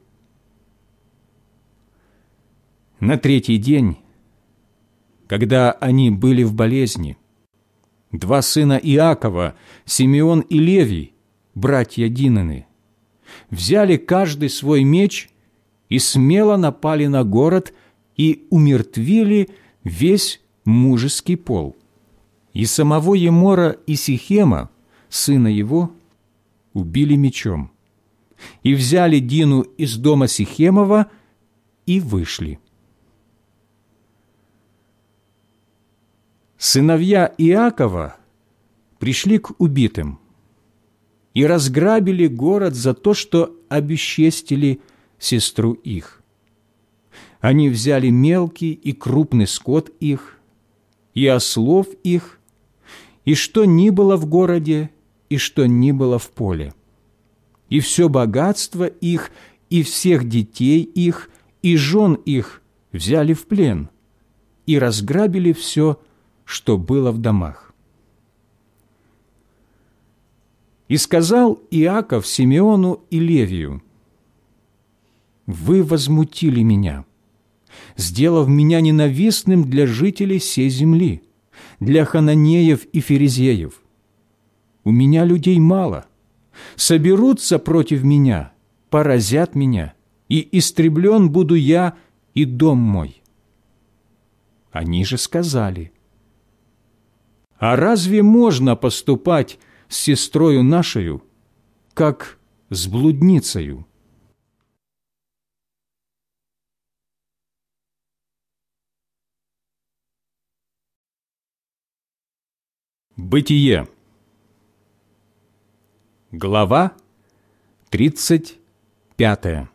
A: На третий день, когда они были в болезни, два сына Иакова, Симеон и Левий, братья Динаны, взяли каждый свой меч и смело напали на город и умертвили весь мужеский пол. И самого Емора и Сихема, сына его, убили мечом. И взяли Дину из дома Сихемова и вышли. Сыновья Иакова пришли к убитым и разграбили город за то, что обесчестили сестру их. Они взяли мелкий и крупный скот их, и ослов их, и что ни было в городе, и что ни было в поле, и все богатство их, и всех детей их, и жен их взяли в плен, и разграбили все, что было в домах. И сказал Иаков Симеону и Левию, «Вы возмутили меня, сделав меня ненавистным для жителей сей земли, для хананеев и ферезеев. У меня людей мало, соберутся против меня, поразят меня, и истреблен буду я и дом мой». Они же сказали, а разве можно поступать с сестрою нашою, как с блудницею? Бытие. Глава 35.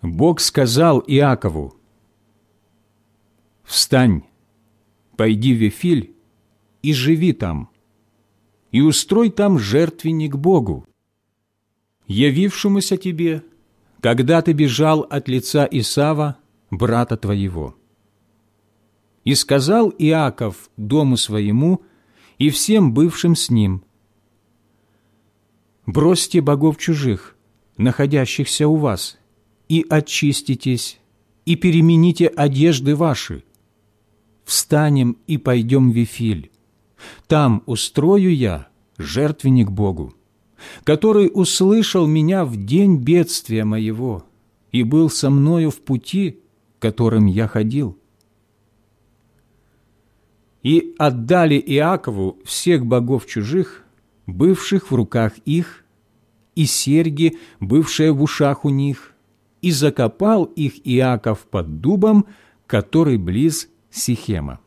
A: Бог сказал Иакову, «Встань, пойди в Вифиль и живи там, и устрой там жертвенник Богу, явившемуся тебе, когда ты бежал от лица Исава, брата твоего». И сказал Иаков дому своему и всем бывшим с ним, «Бросьте богов чужих, находящихся у вас, и очиститесь, и перемените одежды ваши, встанем и пойдем в Вифиль. Там устрою я жертвенник Богу, который услышал меня в день бедствия моего и был со мною в пути, которым я ходил. И отдали Иакову всех богов чужих, бывших в руках их, и серьги, бывшие в ушах у них, и закопал их Иаков под дубом, который близ Сихема.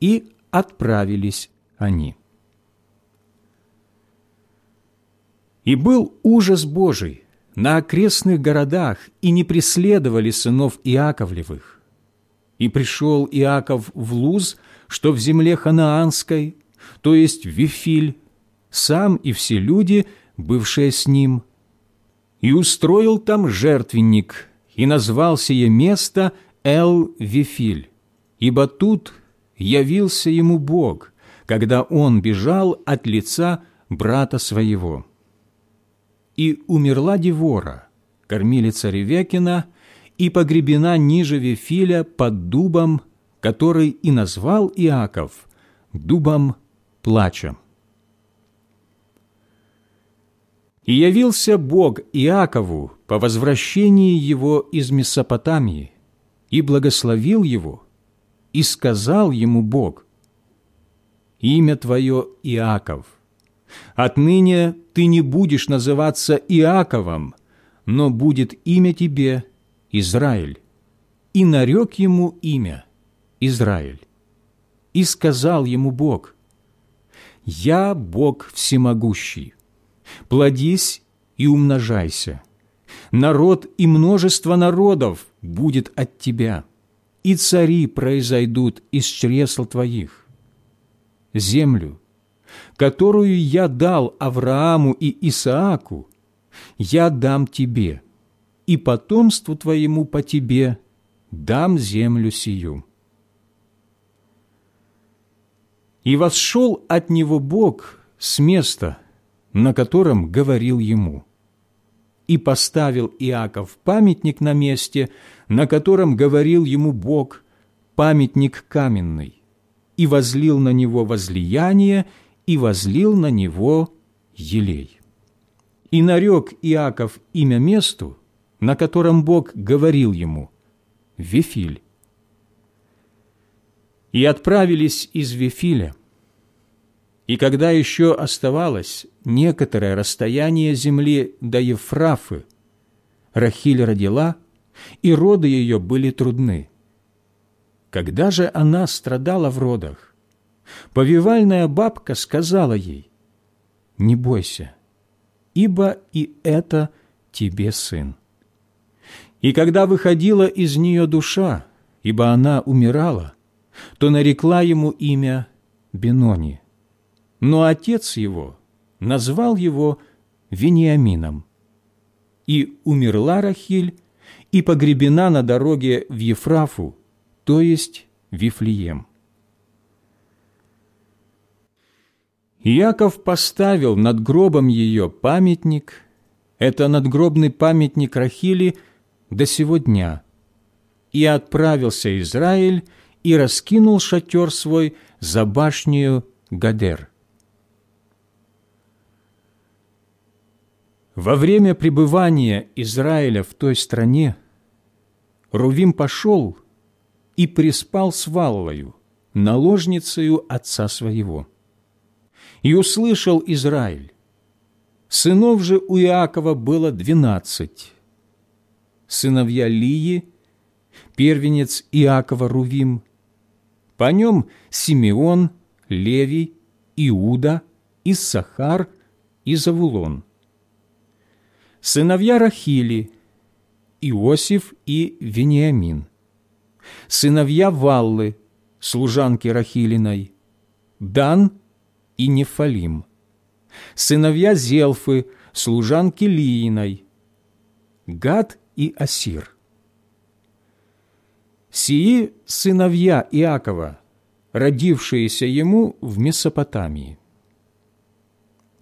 A: И отправились они. И был ужас Божий на окрестных городах, и не преследовали сынов Иаковлевых. И пришел Иаков в Луз, что в земле ханаанской, то есть Вифиль, сам и все люди, бывшие с ним, и устроил там жертвенник, и назвал сие место Эл-Вифиль, ибо тут явился ему Бог, когда он бежал от лица брата своего. И умерла Девора, кормилица Ревекина, и погребена ниже Вифиля под дубом, который и назвал Иаков дубом плача. И явился Бог Иакову по возвращении его из Месопотамии, и благословил его, и сказал ему Бог, «Имя твое Иаков. Отныне ты не будешь называться Иаковом, но будет имя тебе Израиль». И нарек ему имя Израиль. И сказал ему Бог, «Я Бог всемогущий, плодись и умножайся. Народ и множество народов будет от тебя, и цари произойдут из чресл твоих. Землю, которую я дал Аврааму и Исааку, я дам тебе, и потомству твоему по тебе дам землю сию. И восшел от него Бог с места, на котором говорил ему. И поставил Иаков памятник на месте, на котором говорил ему Бог, памятник каменный, и возлил на него возлияние, и возлил на него елей. И нарек Иаков имя месту, на котором Бог говорил ему, Вифиль. И отправились из Вифиля – и когда еще оставалось некоторое расстояние земли до Ефрафы, Рахиль родила, и роды ее были трудны. Когда же она страдала в родах, повивальная бабка сказала ей, «Не бойся, ибо и это тебе сын». И когда выходила из нее душа, ибо она умирала, то нарекла ему имя Бенони – но отец его назвал его Вениамином. И умерла Рахиль, и погребена на дороге в Ефрафу, то есть Вифлеем. Яков поставил над гробом ее памятник, это надгробный памятник Рахили до сего дня, и отправился Израиль и раскинул шатер свой за башнею Гадер. Во время пребывания Израиля в той стране Рувим пошел и приспал с Валлою, наложницею отца своего. И услышал Израиль. Сынов же у Иакова было двенадцать. Сыновья Лии, первенец Иакова Рувим, по нем Симеон, Левий, Иуда, Иссахар и Завулон. Сыновья Рахили, Иосиф и Вениамин, сыновья Валлы, служанки Рахилиной, Дан и Нефалим, сыновья Зелфы, служанки Лииной, Гад и Асир. Сии сыновья Иакова, родившиеся ему в Месопотамии.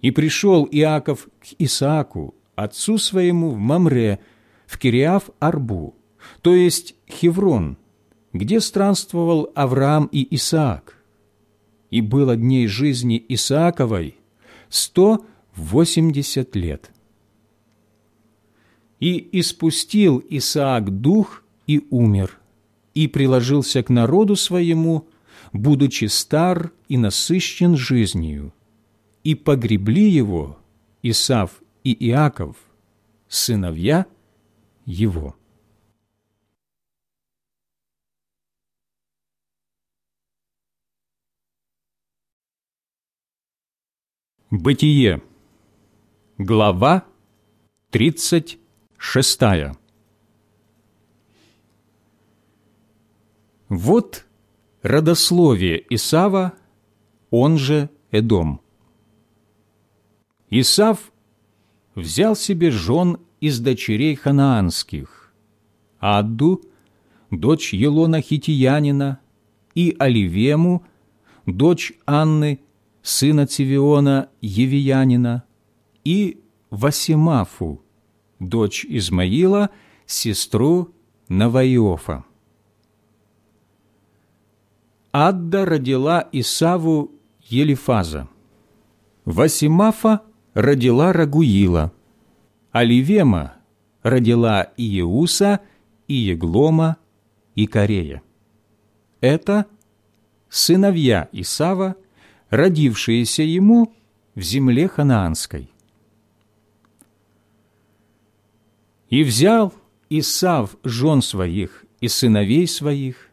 A: И пришел Иаков к Исааку, отцу своему в Мамре, в Кириаф-Арбу, то есть Хеврон, где странствовал Авраам и Исаак. И было дней жизни Исааковой сто восемьдесят лет. И испустил Исаак дух и умер, и приложился к народу своему, будучи стар и насыщен жизнью. И погребли его Исав и Иаков, сыновья его. Бытие. Глава 36. Вот родословие Исава, он же Эдом. Исав взял себе жен из дочерей ханаанских, Адду, дочь Елона Хитиянина, и Оливему, дочь Анны, сына Цивиона Евиянина, и Васимафу, дочь Измаила, сестру Наваиофа. Адда родила Исаву Елифаза. Васимафа родила Рагуила. Аливема родила Иеуса, Иеглома и Корея. Это сыновья Исава, родившиеся ему в земле ханаанской. И взял Исав жен своих и сыновей своих,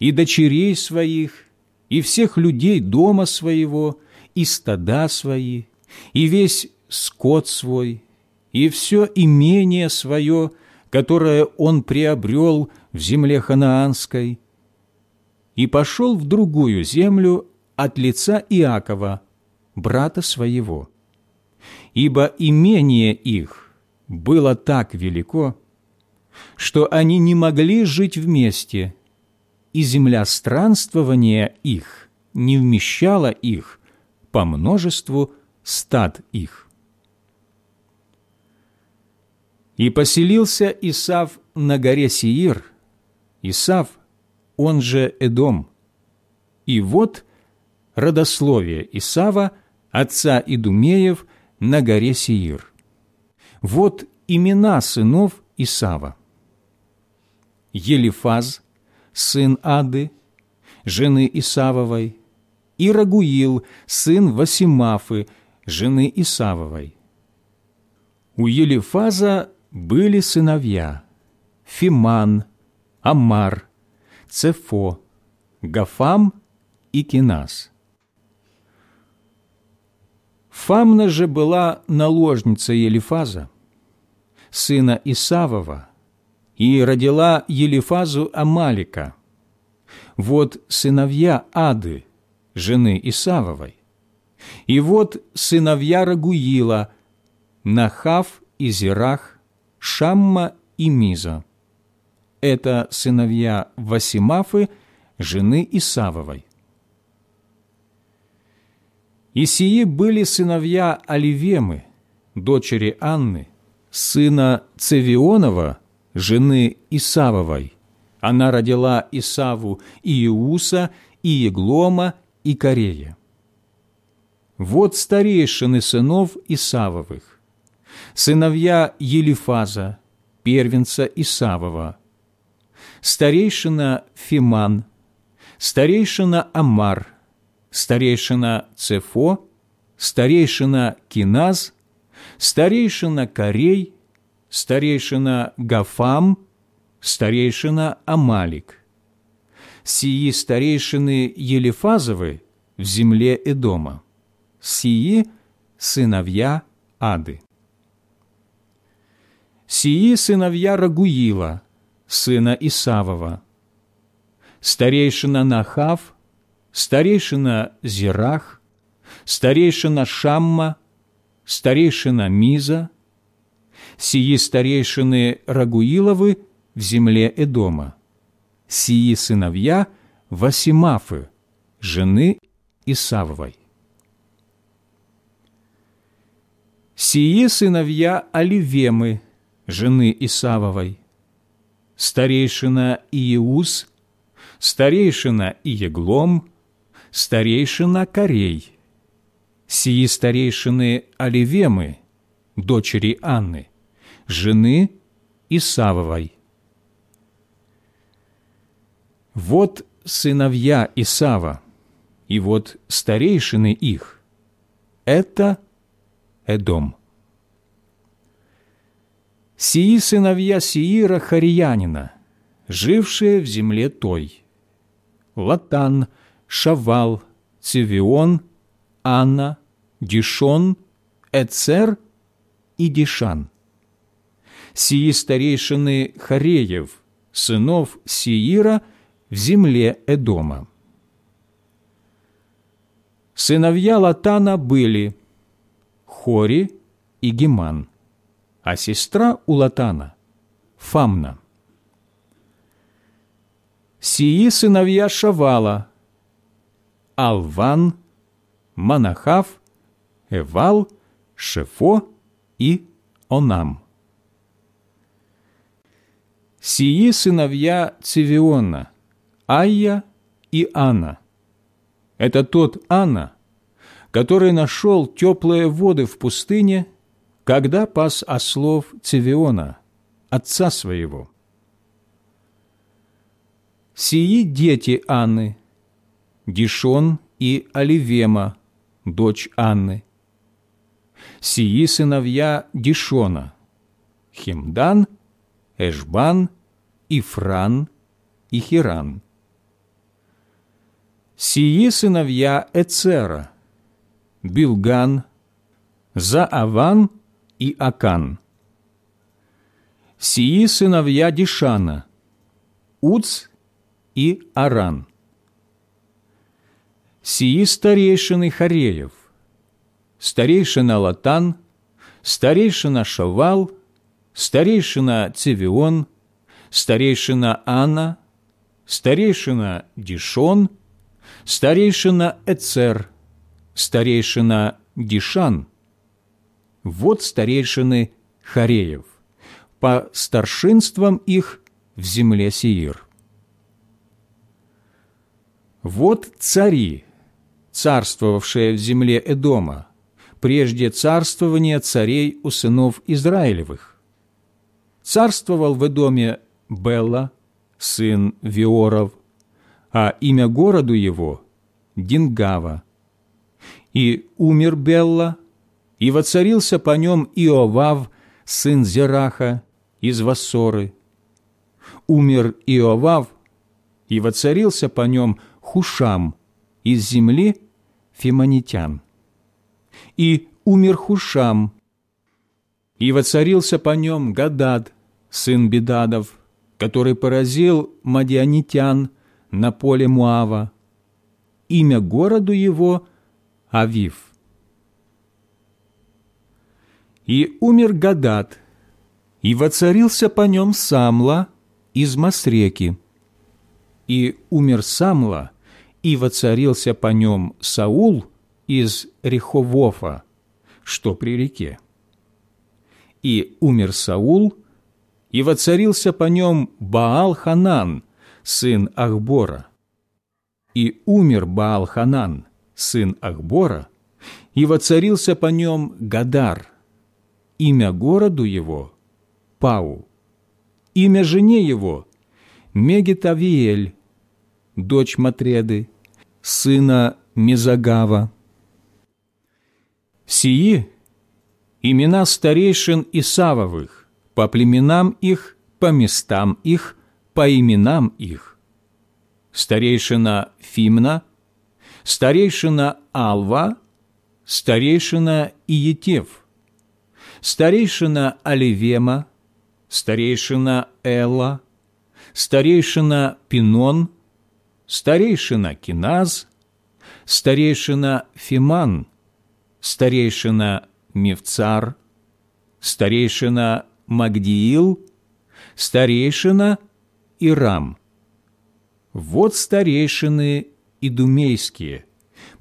A: и дочерей своих, и всех людей дома своего, и стада свои, и весь скот свой, и все имение свое, которое он приобрел в земле ханаанской, и пошел в другую землю от лица Иакова, брата своего. Ибо имение их было так велико, что они не могли жить вместе, и земля странствования их не вмещала их по множеству стад их. И поселился Исав на горе Сиир, Исав, он же Эдом. И вот родословие Исава, отца Идумеев, на горе Сиир. Вот имена сынов Исава. Елифаз, сын Ады, жены Исавовой, и Рагуил, сын Васимафы, жены Исавовой. У Елифаза были сыновья Фиман, Амар, Цефо, Гафам и Кинас. Фамна же была наложница Елифаза, сына Исавова, и родила Елифазу Амалика. Вот сыновья Ады, жены Исавовой. И вот сыновья Рагуила, Нахав и Зирах, Шамма и Миза. Это сыновья Васимафы, жены Исавовой. И сии были сыновья Оливемы, дочери Анны, сына Цевионова, жены Исавовой. Она родила Исаву Иуса, Иеглома и Корея. Вот старейшины сынов Исавовых, сыновья Елифаза, первенца Исавова, старейшина Фиман, старейшина Амар, старейшина Цефо, старейшина Киназ, старейшина Корей, старейшина Гафам, старейшина Амалик. Сии старейшины Елифазовы в земле Эдома, сии сыновья Ады. Сии сыновья Рагуила, сына Исавова, старейшина Нахав, старейшина Зирах, старейшина Шамма, старейшина Миза, сии старейшины Рагуиловы в земле Эдома, сии сыновья Васимафы, жены Исавовой. Сии сыновья Оливемы, жены Исавовой, старейшина Иеус, старейшина Иеглом, старейшина Корей, сии старейшины Оливемы, дочери Анны, жены Исавовой. Вот сыновья Исава, и вот старейшины их. Это Эдом. Сии сыновья Сиира Харьянина, жившие в земле той. Латан, Шавал, Цивион, Анна, Дишон, Эцер и Дишан. Сии старейшины Хареев, сынов Сиира, в земле Эдома. Сыновья Латана были Хори и Геман, а сестра у Латана – Фамна. Сии сыновья Шавала – Алван, Манахав, Эвал, Шефо и Онам. Сии сыновья Цивиона – Айя и Анна. Это тот Анна, который нашел теплые воды в пустыне, когда пас ослов Цивиона, отца своего. Сии дети Анны, Дишон и Оливема, дочь Анны. Сии сыновья Дишона, Химдан, Эшбан, Ифран и Хиран. Сии сыновья Эцера, Билган, Зааван и Акан. Сии сыновья Дишана, Уц и Аран. Сии старейшины Хареев, старейшина Латан, старейшина Шавал, старейшина Цивион, старейшина Анна, старейшина Дишон, старейшина Эцер, старейшина Дишан. Вот старейшины Хареев, по старшинствам их в земле Сиир. Вот цари, царствовавшие в земле Эдома, прежде царствования царей у сынов Израилевых. Царствовал в Эдоме Белла, сын Виоров, а имя городу его – Дингава. И умер Белла, и воцарился по нем Иовав, сын Зераха, из Вассоры. Умер Иовав, и воцарился по нем Хушам из земли фимонитян. И умер Хушам, и воцарился по нем Гадад, сын Бедадов, который поразил мадианитян на поле Муава. Имя городу его – Авив. И умер Гадад, и воцарился по нем Самла из Масреки. И умер Самла, и воцарился по нем Саул из Реховофа, что при реке. И умер Саул, и воцарился по нем Баал-Ханан, сын Ахбора. И умер Баал-Ханан, сын Ахбора, и воцарился по нем Гадар. Имя городу его – Пау. Имя жене его – Мегитавиэль, дочь Матреды, сына Мезагава. Сии – имена старейшин Исавовых, по племенам их, по местам их, по именам их. Старейшина Фимна, старейшина Алва, старейшина Иетев, старейшина Оливема, старейшина Элла, старейшина Пинон, старейшина Киназ, старейшина Фиман, старейшина Мевцар, старейшина Магдиил, старейшина Ирам. Вот старейшины идумейские,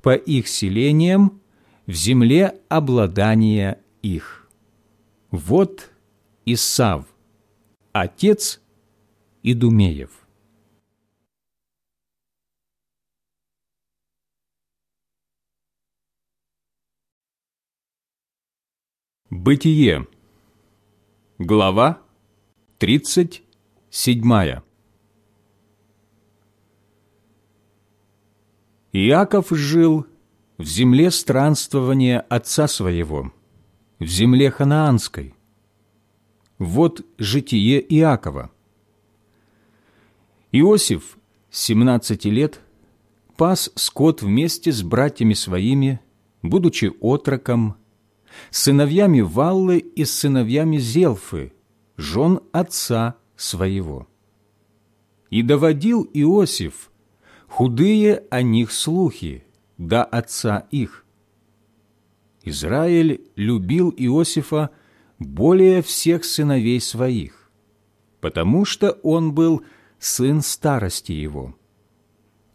A: по их селениям в земле обладания их. Вот Исав, отец Идумеев. Бытие. Глава 37. Иаков жил в земле странствования отца своего, в земле ханаанской. Вот житие Иакова. Иосиф, 17 лет, пас скот вместе с братьями своими будучи отроком, сыновьями Валлы и с сыновьями Зелфы, жен отца своего. И доводил Иосиф худые о них слухи до отца их. Израиль любил Иосифа более всех сыновей своих, потому что он был сын старости его,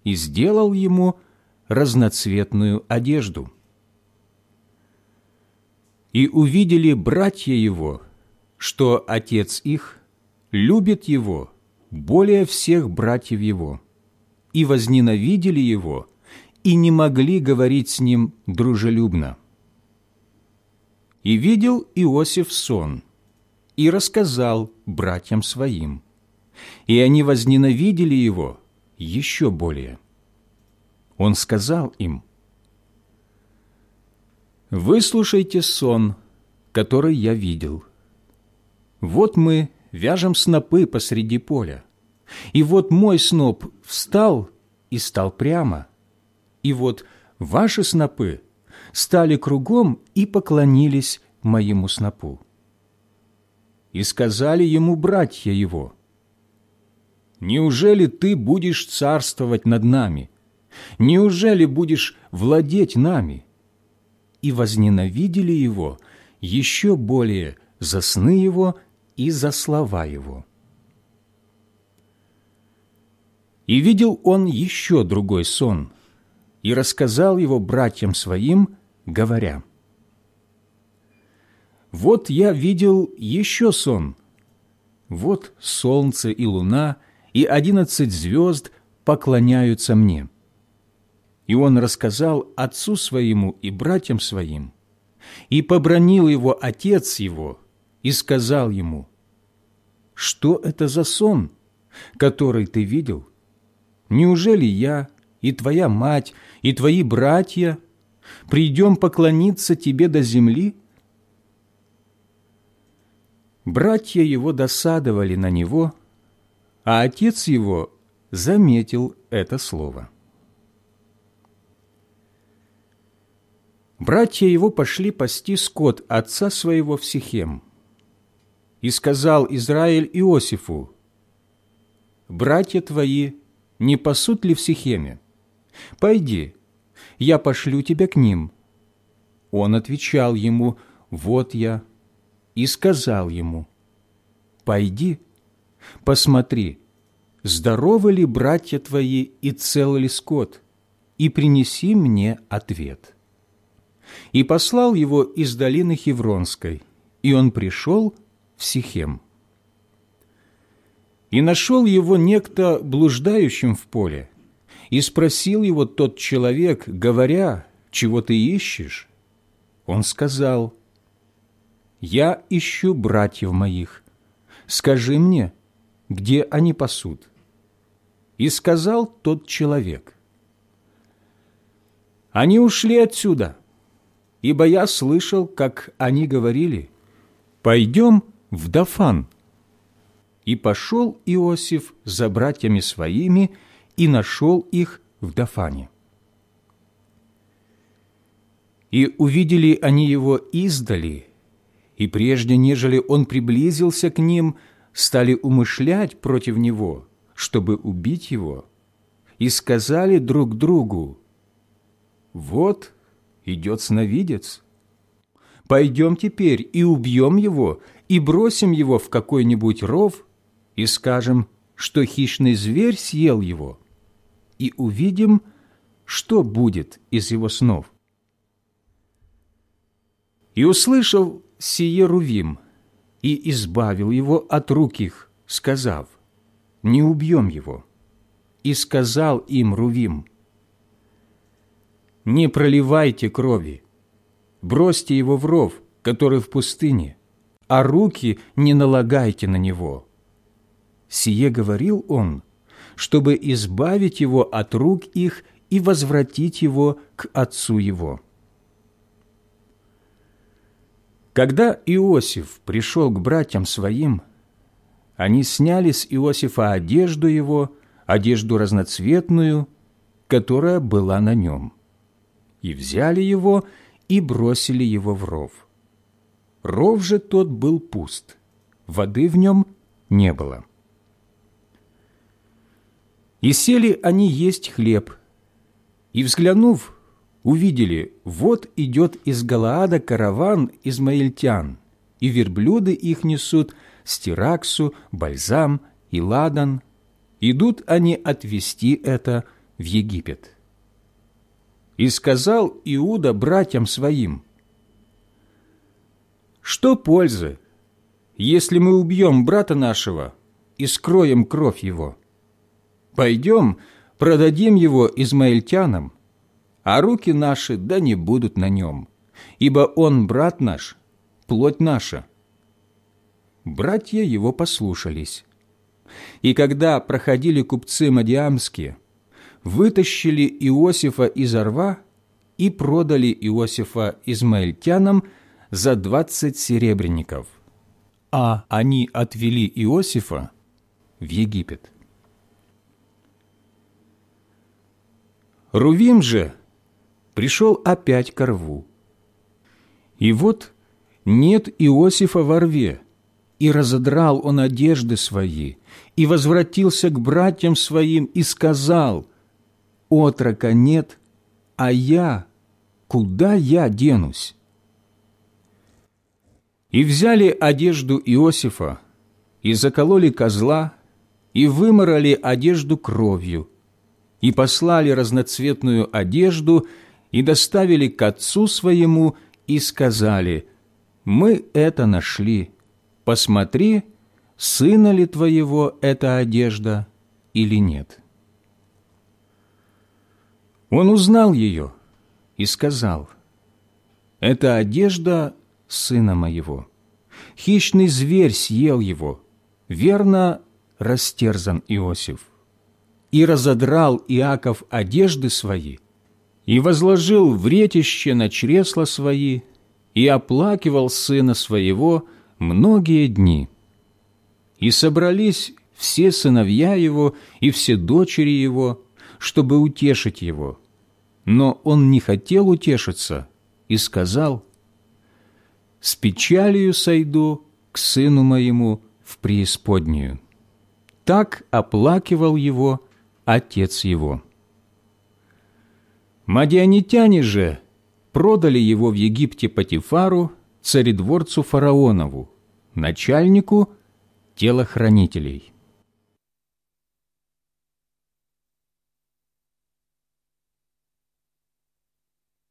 A: и сделал ему разноцветную одежду. И увидели братья его, что отец их любит его более всех братьев его, и возненавидели его, и не могли говорить с ним дружелюбно. И видел Иосиф сон, и рассказал братьям своим, и они возненавидели его еще более. Он сказал им, «Выслушайте сон, который я видел. Вот мы вяжем снопы посреди поля, и вот мой сноп встал и стал прямо, и вот ваши снопы стали кругом и поклонились моему снопу. И сказали ему братья его, «Неужели ты будешь царствовать над нами? Неужели будешь владеть нами?» И возненавидели его еще более за сны его и за слова его. И видел он еще другой сон, и рассказал его братьям своим, говоря, «Вот я видел еще сон. Вот солнце и луна и одиннадцать звезд поклоняются мне». И он рассказал отцу своему и братьям своим, и побронил его отец его, и сказал ему, «Что это за сон, который ты видел? Неужели я и твоя мать, и твои братья придем поклониться тебе до земли?» Братья его досадовали на него, а отец его заметил это слово. Братья его пошли пасти скот отца своего в Сихем. И сказал Израиль Иосифу, «Братья твои не пасут ли в Сихеме? Пойди, я пошлю тебя к ним». Он отвечал ему, «Вот я», и сказал ему, «Пойди, посмотри, здоровы ли братья твои и цел ли скот, и принеси мне ответ». И послал его из долины Хевронской, и он пришел в Сихем. И нашел его некто блуждающим в поле, и спросил его тот человек, говоря, «Чего ты ищешь?» Он сказал, «Я ищу братьев моих. Скажи мне, где они пасут?» И сказал тот человек, «Они ушли отсюда, ибо я слышал, как они говорили, «Пойдем в Дафан». И пошел Иосиф за братьями своими и нашел их в Дафане. И увидели они его издали, и прежде, нежели он приблизился к ним, стали умышлять против него, чтобы убить его, и сказали друг другу, «Вот идет сновидец. Пойдем теперь и убьем его, и бросим его в какой-нибудь ров, и скажем, что хищный зверь съел его, и увидим, что будет из его снов. И услышал сие Рувим, и избавил его от рук их, сказав, «Не убьем его». И сказал им Рувим, «Не проливайте крови, бросьте его в ров, который в пустыне, а руки не налагайте на него». Сие говорил он, чтобы избавить его от рук их и возвратить его к отцу его. Когда Иосиф пришел к братьям своим, они сняли с Иосифа одежду его, одежду разноцветную, которая была на нем, и взяли его, и бросили его в ров. Ров же тот был пуст, воды в нем не было. И сели они есть хлеб, и, взглянув, увидели, вот идет из Галаада караван измаильтян, и верблюды их несут стираксу, бальзам и ладан. Идут они отвести это в Египет. И сказал Иуда братьям своим, «Что пользы, если мы убьем брата нашего и скроем кровь его?» Пойдем, продадим его измаильтянам, а руки наши да не будут на нем, ибо он брат наш, плоть наша». Братья его послушались. И когда проходили купцы Мадиамские, вытащили Иосифа из рва и продали Иосифа измаильтянам за двадцать серебряников, а они отвели Иосифа в Египет. Рувим же пришел опять к рву. И вот нет Иосифа во рве, и разодрал он одежды свои, и возвратился к братьям своим и сказал, «Отрока нет, а я, куда я денусь?» И взяли одежду Иосифа, и закололи козла, и выморали одежду кровью, и послали разноцветную одежду, и доставили к отцу своему, и сказали, «Мы это нашли. Посмотри, сына ли твоего эта одежда или нет». Он узнал ее и сказал, «Это одежда сына моего. Хищный зверь съел его. Верно, растерзан Иосиф» и разодрал Иаков одежды свои, и возложил вретище на чресла свои, и оплакивал сына своего многие дни. И собрались все сыновья его и все дочери его, чтобы утешить его. Но он не хотел утешиться и сказал, «С печалью сойду к сыну моему в преисподнюю». Так оплакивал его отец его. Мадианитяне же продали его в Египте Патифару, царедворцу фараонову, начальнику телохранителей.